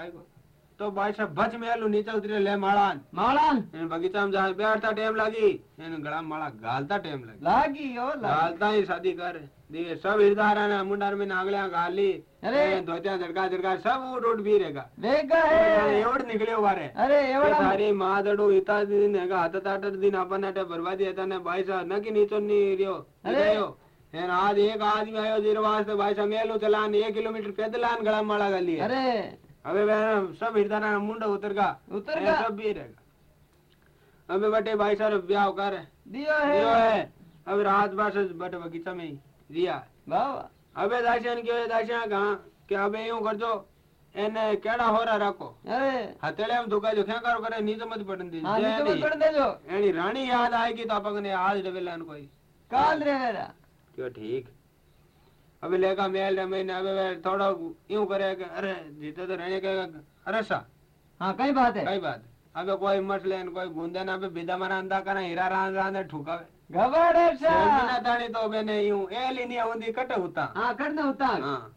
तो भाई साहब बच में आलू नीचे उतरे ले माड़ान माड़ान इन बगीचा में जहाँ बैठता टाइम लागी इन गड़ा माड़ा गालता टाइम लागी। लागी ओ गालता ही शादी कर। दिए सब हिरदारा ने मुंडार में नागलिया गाली। अरे। धोतिया झड़का झड़का सब वो रोड भी रहेगा। रहेगा तो है एवड निकले बारे अरे एवड सारी माँ दड़ो इता दिन हैगा हाथ ताटर दिन अपन अटे बर्बादी है भाई साहब न की नीचो नहीं रियो अरे। आज एक आदमी आयो ज़ीरो वास्ते भाई साहब मेलो चलान एक किलोमीटर पैदल आन गड़ा माड़ा गली अरे। अबे सब हिरदाना मुंडा उतरगा। उतरगा? सब भी रहेगा। अबे बटे भाई साहब ब्याह कर। दियो है। दियो है। अब रात बार बट बगीचा में दिया वाह अबे दाशियान के दाशियाँ कहा? कि अबे यूँ कर दो एने केड़ा हो रहा रखो। अरे। हथेले में धोखा जो क्या करो करे? नीचे मत पड़न दी हाँ नीचे मत पड़न दे जो एनी रानी याद आएगी तो आपन ने आज डबेलान कोई। काल रे मेरा। क्यों ठीक? अभी लेगा मेल मैंने अभी थोड़ा यूँ करे कि अरे जीते तो रहने के अरे सा। हाँ कई बात है। कई बात। अबे कोई मट लेन कोई बूंदे ना अबे बिदा मरा अंदा करा हीरा रान रान ठुकावे गबड़े सा। ना दाणी तो बेने यूँ। ए लिनिया उंदी कट होता। हाँ कट होता। हाँ।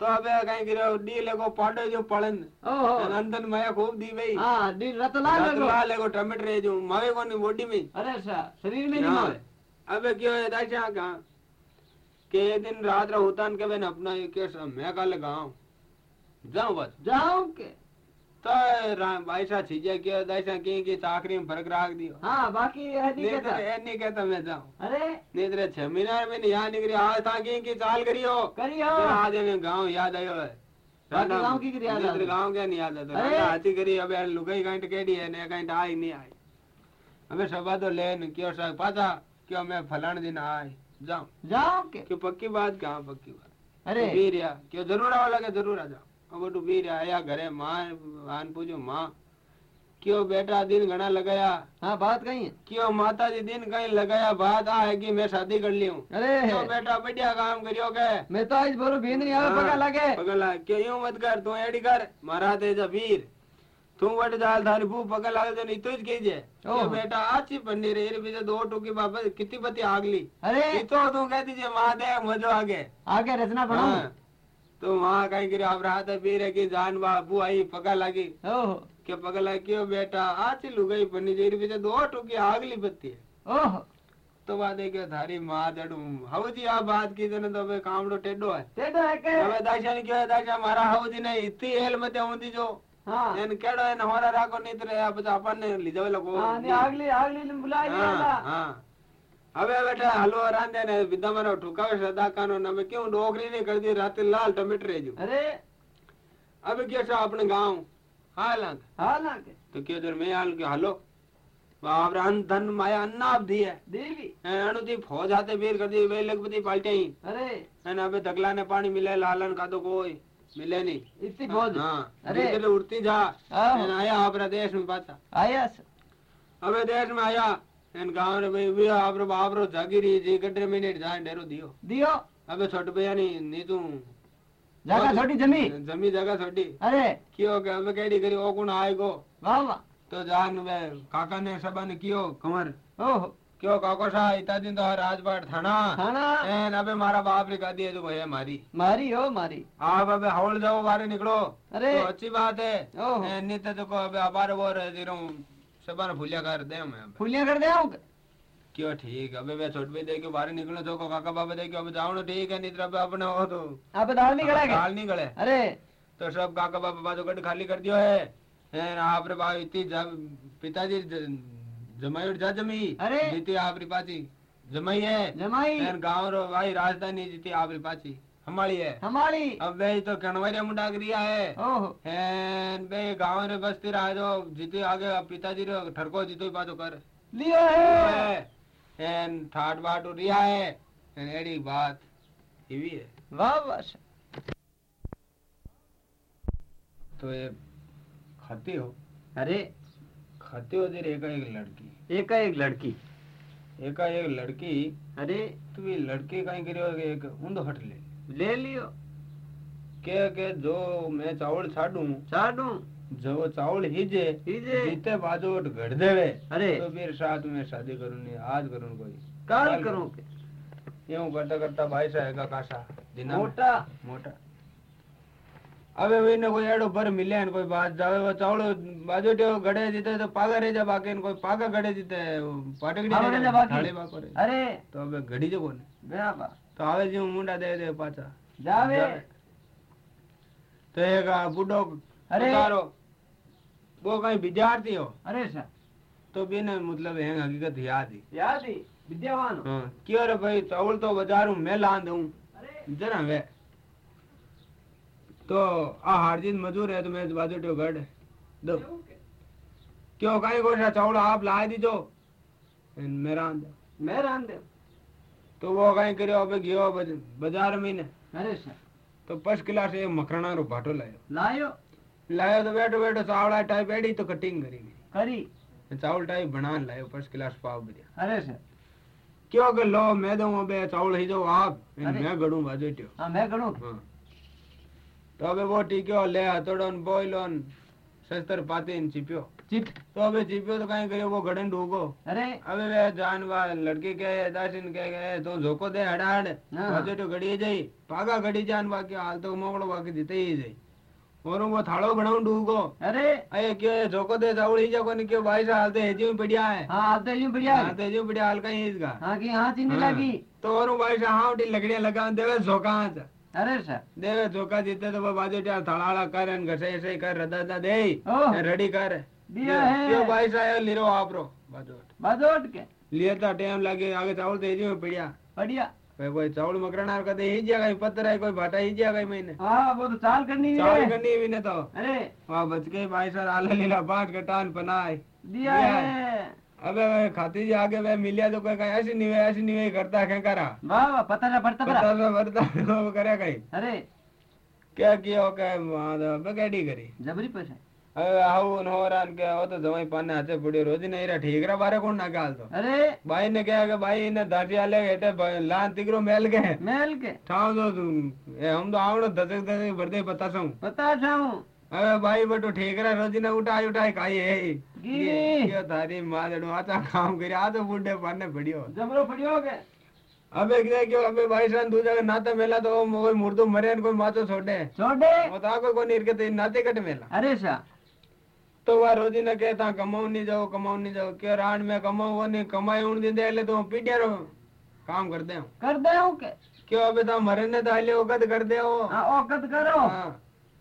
तो अबे कहीं गिरो डी लेगो पाडो जो पड़न। ओहो। नंदन माया खूब दी भाई। हाँ डी रतलाल लेगो रतलाल लेगो टमाटर जो मावे कोनी बॉडी में। अरे सा शरीर में नहीं हाँ। मावे। अबे क्यों है दाचा का के दिन रात रहूतान के बेन अपना ये केस मैं का लगाऊँ। जाऊँ बस। जाऊँ के? तो ऐसा चीज़ें के ऐसा की कि चाकरी में फ़र्क राख दियो। हाँ बाकी तो नहीं कहता। मैं जाऊँ। अरे? नहीं तो छह महीना में यहाँ निकली आज था की कि चाल करियो। करियो। आज में गाँव याद आयो है। गाँव के तो नहीं याद आता? हाथी करी अब लुगाई कहीं केड़ी है ने कहीं आई नहीं आई। अबे सबा तो लेन क्यों सा पाता क्यों मैं फलान दिन आई जाऊँ जाओ के क्यों पक्की बात? कहाँ पक्की बात? अरे। भी रिया क्यों ज़रूर आओ लगे ज़रूर आ जाओ। अब तू भी आया घरे माँ आन पूछो माँ। क्यों बेटा दिन घना लगाया? हाँ बात कही है। क्यों माता जी दिन कहीं लगाया? बात आ है कि मैं शादी कर ली हूँ। अरे। क्यों बेटा बढ़िया काम करियो के? मैं तो आज बोलो भींद नहीं आवे हाँ, लगे। पगला। क्यों यूँ मत कर तू एडी कर। मारा तेजा वीर। तू वट जाल थारी भू पकड़ लागे तो नीतू कीजे ये बेटा आची पन्नी रे बीजे दो टुकी बाबा कितनी बती आगली अरे। तो तू कह दीजिए माँ दे मजो आगे। आगे रचना पढ़ो। हाँ। तो माँ कहीं गिर आप रहा था पीर की जान बाबू आई पकड़ लगी। के पकड़ लगी ओ बेटा आची लुगाई पन्नी जेरी बीजे दो टुकी आगली बत्ती है। तो बात है कि थारी माँ जड़ हाउ जी आप बात की जने तो बे टेडो है। टेडो है के? दाशा ने क्यों दाशा मारा हाउ जी ने इतनी हेल मते होंदी जो। నేను కేడో ఆయన హోరా రాకో నీతురే అప్పన్న లిజవలకు ಆಗ್ಲಿ ಆಗ್ಲಿ ನಿಮ್ ಬುಲಾಯಿ ಅಲ್ಲ હવે બેટા હલવો રાંધે ને બિદામાનો ઠુકાવે સદાકાનો નમે કેવું ડોકરી ને કરી દી રાતે લાલ ટમેટ રેજો અરે હવે કે છો આપણે ગાંવ હા લાંક હા લાંક તો કે જો મેં હાલ કે હાલો આવરાન ધન માયા અન્ન આપ દી હે દેવી એણુથી ફોજ હાથે બેર કરી દી વેલક બધી પાલટી અરે અને હવે ધગલાને પાણી મિલે લાલન કાદો કોઈ मिले नहीं। इसी बोल हाँ अरे तो उड़ती जा। हाँ। आया आपरा देश में पाता आया अबे देश में आया। एन गाँव रे भाई वे आपरो बापरो जागिरी जी गड्ढे में नेट जान डेरो दियो। दियो। अबे छोट भैया नहीं नहीं तू। जगह छोटी जमी। जमी जगह छोटी। अरे। क्यों के अबे केडी करी? ओ कौन आएगो? वाह वाह। तो जान वे काका ने सबन कियो कमर ओहो। क्यों काकोशा इतना दिन तो राजपाट थाना। थाना? एन अबे मारा बाप ने कह दिया जो भैया मारी। मारी हो मारी। आप अबे हौल जाओ बाहर निकलो। अरे। तो अच्छी बात है। नहीं तो को अबे अपार वो रह दे रहा हूँ। सब फुलिया कर दे हमें फुलिया कर दे क्यों ठीक? अबे मैं छोट भी देखियो बाहर निकलो तो जो काका बाबा देखियो अब जाओ ना ठीक है नहीं तो अपने हो तो। आप तो दाल नहीं गड़े दाल नहीं गड़े अरे। तो सब काका बाबा बाजू गड्ढ खाली कर दियो है। आपने इतनी पिताजी जमाई उठ जा जमी अरे। जीती आपरी पाची। जमाई है। जमाई। गाँव रो भाई राजधानी जीती आपरी पाची। हमारी है। हमारी अब वे तो कनवरिया मुंडा करिया है। एन बे गाँव रे बस्ती रहा जो जीते आगे पिताजी रो ठरको जीतो ही पाछो कर। लियो है। एन ठाट बाट रिया है। एन एड़ी बात। हिवी है। वाह वाह तो ये खाती हो। अरे खाती हो तेरी एका एक लड़की। एक एक लड़की। एका एक लड़की? अरे। तू ये लड़की कहीं करियो एक ऊंध हट ले। ले लियो। के के जो मैं चावल छाडू चाडू जो चावल हिजे हिजे। जीते बाजोट घड़ देवे। अरे। तो फिर साथ में शादी करूँ नहीं आज करूँ कोई? काल करूँ के यूँ करता करता भाई साहेब कासा। दिना में। मोटा। મોટા હવે એને કોઈ એડો ભર મિલે ને કોઈ બાજ જાવે ચાવડો બાજુ ટેવો ગડે જીતે તો પાગા રે જા બાકે કોઈ પાગા ગડે જીતે પાટકડી રે બાકી બાકો રે અરે તો હવે ઘડી જવો ને બરાબર તો આવે જે મુંડા દે દે પાછા જાવે તો એક બુડો અરે તારો બો કઈ વિદ્યાર્થી હો અરે સર તો બેને મતલબ હે હકીકત યાદ હી યાદ હી વિદ્યાવાન હા કયો રે ભાઈ ચાવળ તો બજારું મેં લાંદ હું અરે જરા વે जरा वे तो आ हारजीत मजूर है तो मैं बाजू टेव गढ़ दो એવું કે? क्यों कहीं कोई सा चावल आप ला दीजो इन मेरा आंदे। मैं रांधे तो वो कहीं करियो अबे गयो बज- बाजार में ने अरे सर तो फर्स्ट क्लास एक मखराना रो भाटो लायो लायो लायो तो बैठो बैठो चावड़ा टाइप एडी तो कटिंग करी करी चावल टाइप बना लायो फर्स्ट क्लास पाव बढ़िया अरे सर क्यों के लो मैं दूं अबे चावल ही दो आप इन अरे। मैं गड़ू बाजू टेव हाँ मैं करूँ हाँ। તો હવે બોટી ગયો લે હથોડો ને બોયલો ને શસ્ત્ર પાતી ને ચીપ્યો ચીપ તો હવે ચીપ્યો તો કઈ કર્યો ઘડે ડોગો અરે હવે બે જાનવા લડકી કે દાસીન કે તો જોકો દે હડાહડ હજુ તો ઘડીએ જઈ પાગા ઘડી જાનવા કે હાલ તો મોકળો વાકી દીતે જઈ ઓરો મો થાળો ઘણો ડૂગો અરે એ કે જોકો દે જાવળી જા કોની કે ભાઈ જા હાલતે હેજી મે પડ્યા હે હા હાલતે હેજી પડ્યા હે હાલતે હેજી પડ્યા હાલ કઈ હેજ કા હા કે હા ચીની લાગી તો ઓરો ભાઈ જા હાઉટી લગડિયા લગાવ દેવે જોકા હા અરે સર દેવે ધોકા દીતે તો બાજુ ત્યાં થળાળા કરે ને ઘસે ઘસે કરે રદાદા દે રડી કરે દિયો ભાઈ સાહેબ લીરો આપરો બાજોટ બાજોટ કે લેતા ટાઈમ લાગે આગે ચાવલ તો એજી પડ્યા પડ્યા કોઈ ચાવળ મકરણાર કદે હી જ્યા કઈ પતર આય કોઈ ભાટા હી જ્યા કઈ મહિને હા બો તો ચાલ કરની ચાલ કરની વિને તો અરે વાહ બચ ગઈ ભાઈ સર આલે લીલા પાંચ કટાન પનાય દિયા अबे मैं खाती जी आगे मैं मिलिया तो कोई कहीं ऐसी निवे ऐसी निवे करता है करा वाह वाह पता ना पड़ता पता ना पड़ता वो करे कहीं। अरे। क्या किया हो कहे माधव मैं कैडी करी? जबरी पैसे अरे आओ न हो रहा के ओ तो जमाई पाने हाथे पड़ियो रोज नहीं रहा ठीक रहा बारे कौन ना काल तो। अरे। भाई ने कहा कि भाई ने धरती आले हेटे लान तिगरो मेल गए। मेल के ठाव दो तुम हम तो आवड़ो दसक दसक भरते पता सऊ पता सऊ હવે ભાઈ બટો ઠેકરા રોજીને ઉઠાય ઉઠાય ખાઈ એ તારી માદડું આચા કામ કરી આ તો બુડે પાને પડ્યો જબરો પડ્યો કે અબે કે કે અબે ભાઈ સાન દૂધ અગર નાતા મેલા તો કોઈ મુર્દો મરે ને કોઈ માચો છોડે છોડે બતા કોઈ કોની ઇરકે તે નાતે કટ મેલા અરે શા તો વા રોજી ને કહેતા કમાવ ની જાઓ કમાવ ની જાઓ કે રાણ મે કમાવ ને કમાઈ ઉણ દીધે એટલે તો પીડ્યા રહો કામ કર દે કર દે કે કે અબે તા મરે ને તો હાલે ઓકત કર દે હો ઓકત કરો હા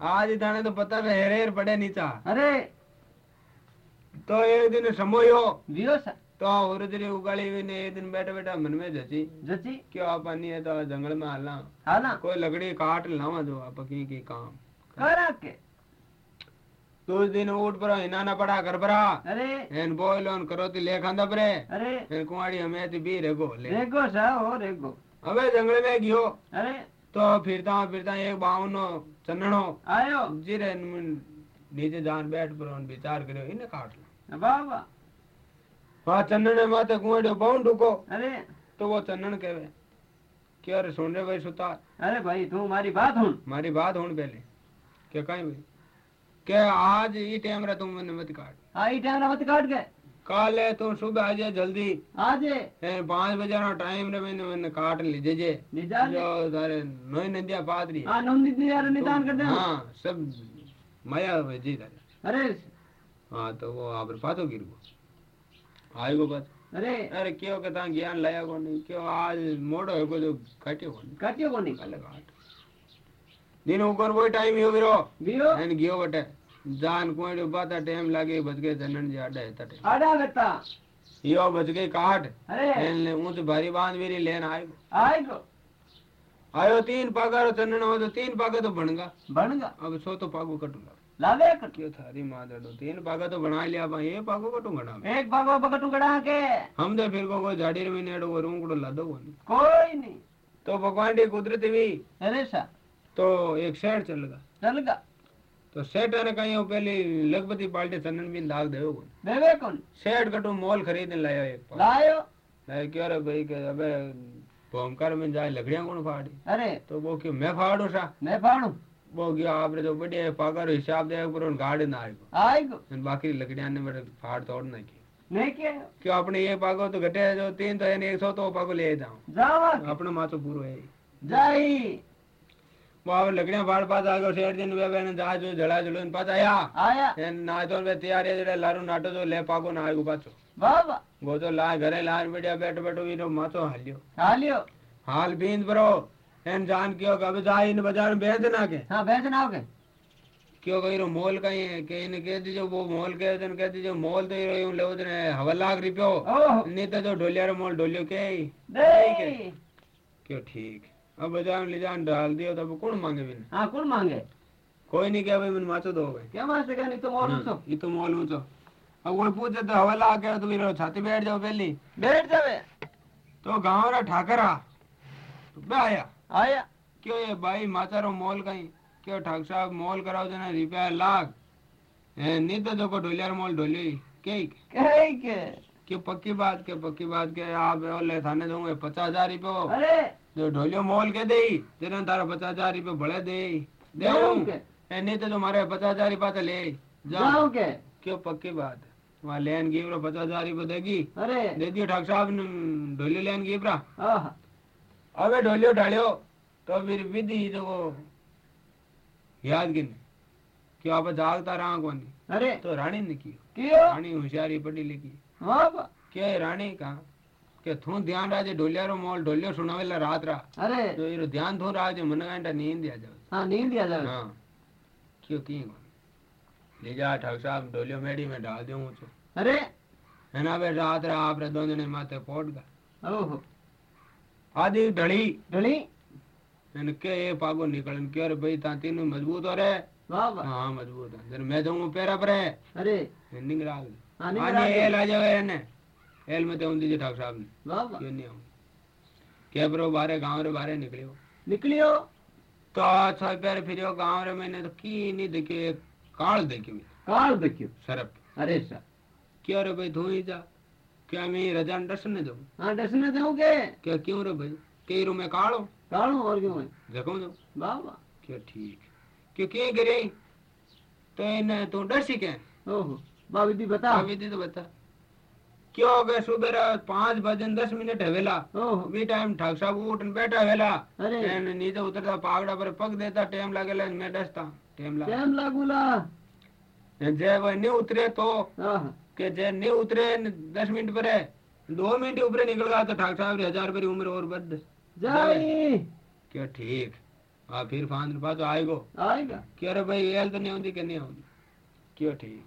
आज थाने तो पता है हेर पड़े नीचा। अरे। तो एक दिन समोयो जियो सा। तो और उगाली ने एक दिन बैठा बैठा मन में जची। जची? क्यों आप आनी है तो जंगल में हाला हाला कोई लकड़ी काट लावा जो आप की की काम। करा के। तो दिन ऊट पर हिनाना पड़ा घर परा अरे। एन बोल ऑन करो ती ले खांदा परे अरे। फिर कुमारी हमें तो ती भी रेगो ले। रेगो सा हो रेगो। अबे जंगल में गियो अरे। तो फिरता फिरता एक बावनो चन्नड़ो आयो जी नीचे जान बैठ पर विचार करो इन्हें काट लो बाबा वहाँ चन्नड़े माथे कुएडो बाउंड रुको अरे तो वो चन्नण कहवे क्या रे सुन रहे भाई सुतार अरे भाई तू मारी बात हुन मारी बात हुन पहले क्या कहीं भाई के आज ई टाइम रे तुम मत काट हाँ टाइम रे मत काट के काल है तो सुबह आ जाए जल्दी। पाँच बजे ना टाइम रे मैंने मैंने काट लीजे जे। जो तारे नोई नदिया पादरी हाँ नौ नदिया तो निदान कर दे। हाँ सब माया है जी तारे अरे हाँ तो वो आप पातो गिर गो आई गो बात अरे। अरे क्यों के ता ज्ञान लाया को नहीं क्यों आज मोड़ो है को जो काटियो को नहीं काटियो को नहीं कल काट दिन ऊपर वही टाइम ही हो बिरो बिरो एंड गियो बटे। जान कोई बाता टाइम लागे गए जनन जी आडे तटे आड़ा बेटा यो बच काट अरे। ले ऊंच भारी बाँध मेरी लेन आएगो। आई को आयो तीन पागारो चन्नन हो तो तीन पागा तो बनगा बनगा अब सो तो पागो कटूँगा। लावे कट। क्यों थारी माँ दड़ो तीन पागा तो बना लिया भाई ये पागो कटू बना एक भागो बकटू गड़ा के? हम तो फिर को कोई झाड़ी में नेड़ो को लादो कोई नहीं। तो भगवान की कुदरत भी अरे सा। तो एक शेर चल गया। चल गा तो सेठ ने कहीं वो पहले लखपति पाल्टे चंदन देव को देवे कौन सेठ कटू मोल खरीदने लाया एक पाव लायो लाया क्यों रे भाई के अबे भोमकार में जाए लकड़ियाँ कौन फाड़ी अरे तो वो क्यों मैं फाड़ू सा मैं फाड़ू वो गया आपने तो बढ़िया पाकर हिसाब दे पर उन गाड़ी ना आएगो और बाकी लकड़ियाँ ने बड़े फाड़ तोड़ नहीं की नहीं किया क्यों अपने ये पागो तो घटे जो तीन तो यानी एक सौ तो पागो ले जाऊँ जावा अपना माचो पूरो है जाई वो अब लकड़ियाँ फाड़ पास आ गयो सेठ दिन वे बेन जा जो जड़ा जड़ो पास आया। आया एन ना तो वे तैयार है जड़े लारू नाटो तो ले पागो ना आएगो पाछो बाबा गो तो ला घरे ला बढ़िया बैठ बैठो वीरो माचो हालियो। हालियो। हाल बींद बरो। एन जान क्यों कब जा इन बाज़ार में बेच ना के। हाँ बेचना हो गए क्यों कही रो मोल कहीं है के इन कह दीजो वो मोल कह देन कह दीजो मोल तो यूँ ले उधर हवा लाख रुपयो नहीं तो जो ढोलिया मोल ढोलियो के दे क्यों ठीक। अब में ले जान डाल दियो तब कौन मांगे बिन हाँ कौन मांगे? कोई नहीं कह भाई मन माचो दो भाई क्या मार सके नहीं तो मोर तो ये तो मोल ऊंचो अब कोई पूछे तो हवा ला के तो वीरो छाती बैठ जाओ पहली। बैठ जावे। तो गाँव रा ठाकरा बे आया? आया। क्यों ये भाई माचारो मोल कहीं? क्यों ठाक साहब मोल कराओ जना रुपया लाख? नहीं तो देखो ढोलियार मोल ढोली के के क्यों पक्की बात के पक्की बात के आप थाने दूँगे? पचास हज़ार रुपये अरे जो ढोलियो मोल के दे तेरे तारा पचास हज़ार रुपये भले दे नहीं तो तुम्हारे पचास हज़ार रूपया ले जाओ के? क्यों पक्की बात? वहाँ लेन गिवरा पचास हज़ार रुपये देगी। अरे। दे दियो ठाक साहब ढोलियो लेन गिवरा अबे ढोलियो ढालियो तो फिर विधि तो याद गिन क्यों आप जागता रहा कौन? अरे। तो रानी ने की रानी होशियारी पढ़ी लिखी। क्या रानी कहा? કે થું ध्यान राजे ઢોલિયારો મોલ ઢોલિયો સુણાવેલા રાત રા अरे તો એરો ध्यान થું રાજે મને ગાંડા નીંદ આ જાવ हाँ नींद आ जावे हाँ क्यों की ले जा ठाक साहब ढोलियो मेडी में डाल दूं छो अरे है ना बे रात रा आपरे दोनों ने माथे पोट गा ओहो आदि ढली ढली એને કે એ પાગો નીકળે કે અરે ભાઈ તા તીનું મજબૂત હો રે बाबा હા મજબૂત હે જરા મેં જાઉં પેરા પર હે अरे નિંગડા हाँ नींद આને आ એલ जावे આ જાવે એને એલ में तो दीजिए ठाकुर साहब ने। बाबा क्यों नहीं आऊँ? क्या ब्रो बारे गाँव रे बारे निकलियो निकलियो तो अच्छा पैर फिरियो गाँव रे मैंने तो की नहीं देखी एक काल देखी मैं काल देखियो सरप। अरे सा क्या रे भाई धो ही जा। क्या मैं रजान दर्शन ने जाऊँ हाँ डसने दोगे? क्या क्यों रे भाई? कई रू में कालो कालू और क्यों है देखो जाऊँ? बाबा क्या ठीक। क्यों क्या करे? तो इन तू डर सी क्या ओहो बाबी दी बता। अभी तो बता। क्यों हो गए सुबह पाँच बजन दस मिनट हवेला वी टाइम ठाक साहब उठ बैठा हवेला नीचे उतरता पागड़ा पर पग देता टाइम लागेला मैं डसता टाइम ला। टाइम लागूला जे वो नहीं उतरे तो के जे नहीं उतरे दस मिनट पर दो मिनट ऊपर निकल गया तो ठाक साहब हज़ार रुपये उम्र और जाई क्या ठीक? हाँ फिर फांद पास आएगो। आएगा। कि अरे भाई एल तो नहीं होती कि नहीं होती क्यों ठीक?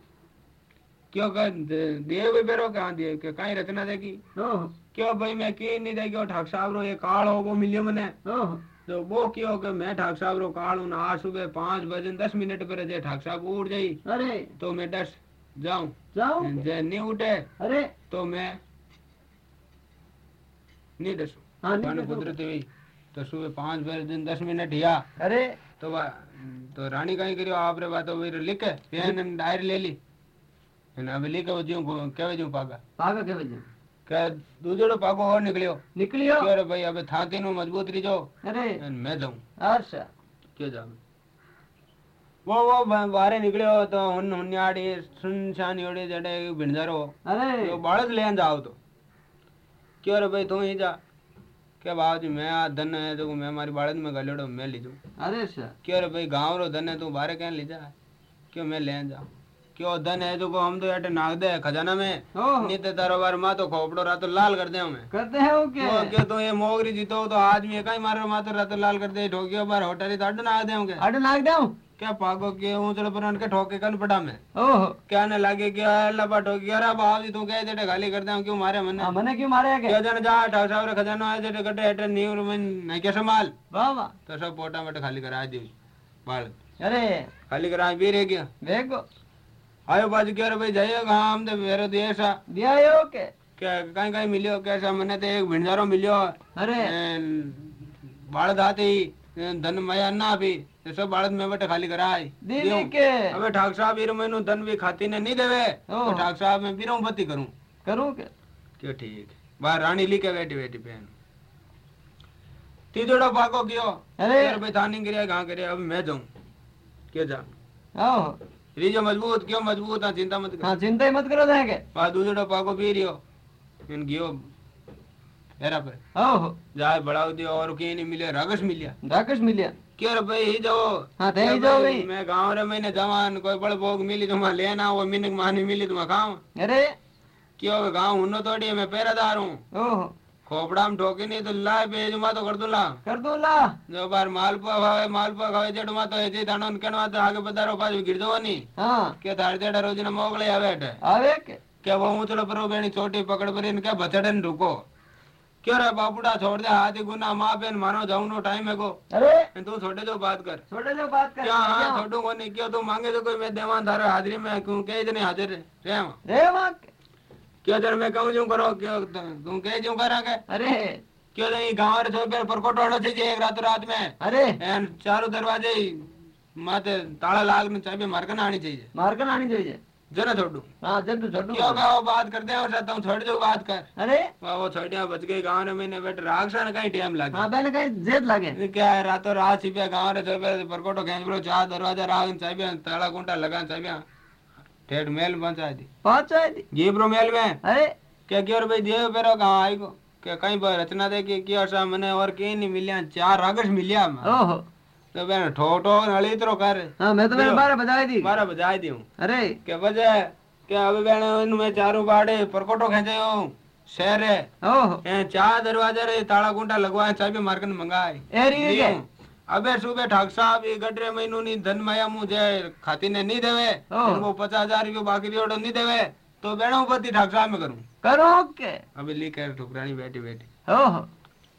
क्यों कर दिए भी बेरो कहाँ दिए? के कहीं रचना देगी क्यों भाई मैं की नहीं देगी और ठाक साहब रो ये काल हो वो मिलियो मने तो वो क्यों के मैं ठाक साहब रो काल हूँ आज सुबह पाँच बजे दस मिनट पर जे ठाक साहब उठ जाई। अरे। तो मैं दस जाऊँ? जाओ जे नहीं उठे। अरे। तो मैं नहीं दसू। हाँ कुदरती हुई तो सुबह पाँच बजे दिन दस मिनट या। अरे। तो तो रानी कहीं करियो आप रे बात वही लिखे पेन डायरी ले ली। અને હવે લીકે વજ્યું કેવે જું પાગા पागा के बजे કે દૂધડો પાકો ઓર નીકળ્યો निकलियो કે રે ભાઈ હવે થાતી નું મજબૂત રીજો अरे અને મેં જાઉં अच्छा કે જાવ वो वो बाहर निकलियो तो हुन हुन्याड़ी सुनसान योड़ी जड़े भिंडरो अरे तो बालक ले जाओ तो क्यों रे भाई तू ही जा के बाबूजी मैं आ धन है तो मैं मारी बालक में गलेड़ो मैं ली जाऊं अरे सर क्यों रे भाई गाँव रो धन है तू बाहर क्या ले जा क्यों मैं ले जा क्यों धन है तो हम तो अटे नाग दे खजाना में। नहीं तो तारो बार माँ तो खोपड़ो रातो लाल कर दे हमें। करते हैं वो क्या? क्यों क्यों तो ये मोगरी जीतो तो आदमी कहीं मारो माँ तो रातो लाल कर दे ठोकियो बार होटली तो अड्डा ना दे होंगे। अड़ नाग जाऊँ क्या पागो के ऊंचड़े पर उनके ठोके कन पड़ा में। ओहो। क्या ने लागे क्या लपा ठोकी अरे बाप जी तू कह दे खाली कर दे क्यों मारे मने हाँ मने क्यों मारे के क्यों जन जा ठाक साहब रे खजाना है जेटे गड्ढे हेटे नींव में नहीं के संभाल? वाह वाह। तो सब पोटा मटे खाली करा दी बाल। अरे। खाली करा भी रह गया देखो। आयो बाजू क्यों भाई जायो गाम दे मेरे तो ऐसा दिया के? क्या कहीं कहीं मिलियो कैसा मैंने तो एक भिंडारो मिलियो। अरे। बाड़ दाते धन माया ना भी तो सब बाड़त में बट खाली कराए दियो के। अबे ठाक साहब इरो मैंने धन भी खाती ने नहीं देवे तो ठाक साहब मैं बीरो बत्ती करूँ। करूँ के? क्यों ठीक? बाहर रानी ली के बैठी बैठी पहन तीजोड़ा पाको कियो? अरे। भाई थानी गिरया कहाँ गिरया अब मैं जाऊँ। क्यों जा? आओ। रीजो मज़बूत क्यों मज़बूत? हाँ चिंता मत कर। हाँ चिंता ही मत करो देंगे बा दूजोड़ो पाको पी रियो। इन गियो। हेरा पे। ओहो। जाए बढ़ाओ दियो और कहीं नहीं मिले रागस मिलिया। राकेश मिलिया। क्यों रे ही जाओ। हाँ थे ही क्या जाओ भाई, मैं गाँव रे मैंने जवान कोई बड़ भोग मिली तुम्हारा लेना वो मिनक मानी मिली तुम्हारा खाऊं। अरे। क्यों गाँव थोड़ी है मैं पहरेदार हूँ। ओहो। खोपड़ा में ठोकी नहीं तो लाए बेजुमा तो कर दूला। कर दो ला जो बार मालपुआ खावे मालपुआ खावे जेडमा तो ऐसे दाणो कणवा तो आगे बदारो पास गिर दो नहीं हाँ। के थार जेड़ा रोज ने मोगले आवे अटे आवे के? क्या वो ऊंचड़ो पर बेनी छोटी पकड़ पर इनके बचड़े न रुको। क्यों रे बाबूड़ा छोड़ दे हाथी गुना माँ बहन मानो जाऊँ नो टाइम है को? अरे। तू छोटे जो बात कर। छोटे जो बात कर। क्या हाँ छोटू को नहीं क्यों तू मांगे तो कोई मैं देवा थारे हाजिरी में क्यों कह इतने हाजिर रे? रे के? क्यों जर मैं कहूँ जो करो? क्यों तू कह जो करा के? अरे। क्यों नहीं? गाँव रे छोड़ पर परकोट होना चाहिए एक रात रात में? अरे। चारों दरवाजे माथे ताला लाग ने चाबी मार कर आनी चाहिए मारकर आनी चाहिए जो। ना छोड़ू हाँ जब तो छोटू क्यों का वो बात करते हैं और हूँ छोड़ दो बात कर। अरे। वो छोटिया बच गई गाँव में मैंने बैठ। ने कहीं टाइम लगा। हाँ पहले कहीं जेद लगे। क्या है? रातों रात छिपिया गाँव रे छोड़ परकोटो खेच चार दरवाज़ा राग चाबिया ताला कुंटा लगा चाबिया। ठेठ मेल पहुँचा दी। पहुँचाए दी। जीब्रो मेल में अरे। क्या क्यों रे भाई दिए पेरो कहाँ आई को क्या कहीं पर रचना दे के किया सा मैंने और कहीं नहीं मिलिया चार रागस मिलिया मैं। ओहो। तो मैंने ठो ठो नली तो कर। हाँ मैं तो मेरे दियो। बारह बजाई दी। मारा बजाय दियो अरे। के वजह के अभी बेने इनमें चारों बाड़े परकोटो खेचे हो शहर है। ओहो। ए चार दरवाजे रे ताला कुंटा लगवाए चाबी मारकन मंगाए। एरी है। अबे सुबह ठाक साहब ये गडरे महीनू नी धन माया मुझे खाती ने नहीं देवे ओह। वो पचास हज़ार रुपये बाकी रियोडो नहीं देवे तो बेणो पति ठाक साहब में करूँ। करो के अभी ली कर ठुकरानी बैठी बैठी। ओहो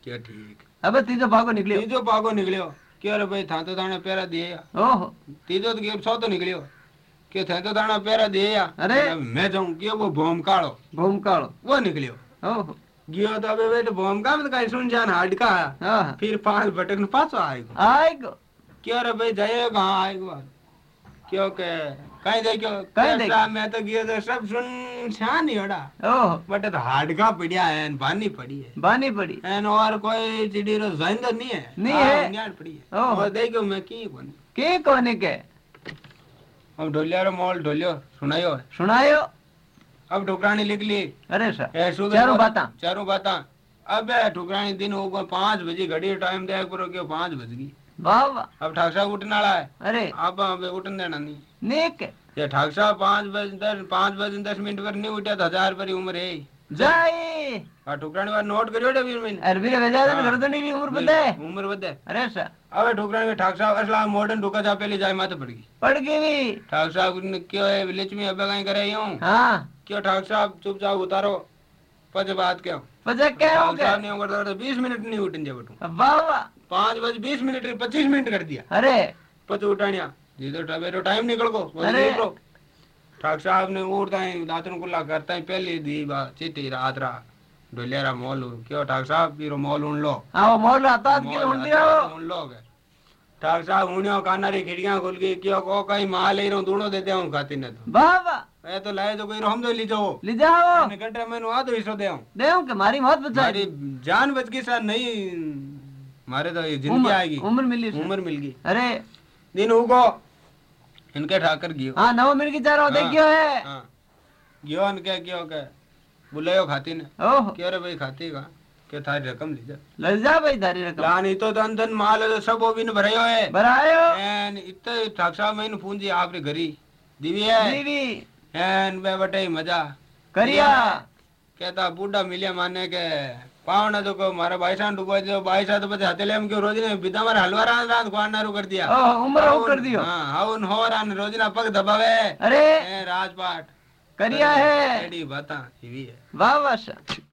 क्या ठीक? अबे तीजो भागो निकलियो। तीजो पागो निकलियो। क्यों रे भाई था तो दाना पेरा दिए ओहो तीजो तो गेम सौ तो निकलियो। के थे तो दाना पेरा दिए अरे। मैं जाऊँ क्यों वो निकलियो ओहो गयो तो अबे बेटे भोम का में कहीं सुन जान हाडका हाँ हाँ। फिर पाँच बटन पाछो आएगो। आएगो। क्यों रे भाई जाइए कहाँ आएगो। क्यों के? कहीं देखो कहीं देख- मैं तो गयो तो सब सुन शान ही होड़ा। ओहो। बट तो हाडका पड़िया है बानी पड़ी है। बानी पड़ी। एन और कोई चिड़ी रो ज़िंदा नहीं है। नहीं हाँ, है। न्याड़ पड़ी है। ओह। और देखो मैं की कोनी के कोने के? अब ढोलिया रो मोल ढोलियो सुनायो सुनायो अब ठुकरानी लिख ली अरे सर चारों बात चारों बाता। अब ठुकरानी दिन हो गए पाँच बजे घड़ी टाइम दे करो क्यों पाँच बज गई। अब ठाक साहब उठने वाला है। अरे। अब उठन देना नहीं। नेक। ये पाँच बजे दस पाँच बजे दस मिनट पर नहीं उठा तो हज़ार पर उम्र है। જય આ ઠુકરાણી વાત નોટ કર્યો છે વીર મહિને અરે વીરે વેજા ને ઘર તો ની ઉમર બધે ઉંમર વધે અરે સા હવે ઠુકરાણી ઠાક સાહેબ અસલા મોડર્ન ઠુકા જા પેલી જાય માથે પડી ગઈ પડ ગઈ ઠાક સાહેબ ને કયો હે વિલેજ में अबे कहीं करे यूं હા क्यों ठाक साहब चुपचाप उतारो પછી बात क्या પછી કેવું ठाक કે साहब ने ऊपर तो बीस मिनट नहीं उठन दिया बटू વાહ वाह पाँच बज बीस मिनट पच्चीस मिनट कर दिया અરે પછી ઉઠાણ્યા જીતો ટવેરો ટાઈમ નીકળ ગો અરે. ठाक साहब ने और दातन कुल्ला करता है पहले दी बात चिट्ठी रात रा डोलेरा मोल क्यों ठाक साहब? पीरो मोल उन लो। हाँ मोल आता के उन दियो उन लोग ठाक साहब उनियो काना रे खिड़कियाँ खुल गई क्यों को कहीं माल ले रहो दोनों दे देऊं खाती ने तो? वाह वाह। ए तो लाए तो कोई तो जाओ। जाओ। देऊं देऊं के मारी मौत बचाई। जान बच गई सर नहीं। मारे तो ये ज़िंदगी आएगी। उम्र मिली उम्र मिल गई। अरे। दिन हुको इनके ठाकर गियो हाँ नवो मिर्गी जा रहो देख हाँ, गियो है। हाँ। गियो इनके गियो के। बुलायो खाती ने। ओह। क्यों रे भाई खाती का के थारी रकम ले जा। ले जा भाई थारी रकम। लानी तो धन धन माल तो सब वो बिन भरायो है। भरायो? एन इतने ठाकसा में पूंजी आपरी घरी। दीवी है। दीवी। एन बे बटे मज़ा। करिया। कहता बूढ़ा मिले माने के પાવ ના તો મારા બાયસા ડૂબવા દીધો બાયસા તો પછી હતેલે એમ કે રોજને બીજા મારે હલવા રાન રાન ખવાનારું કરી દિયા હા હમરા કરી દિયો હા હાઉન હો રાન રોજના પગ દબાવે અરે રાજપાટ કર્યા હે એડી વાતા એવી હે વાહ વાહ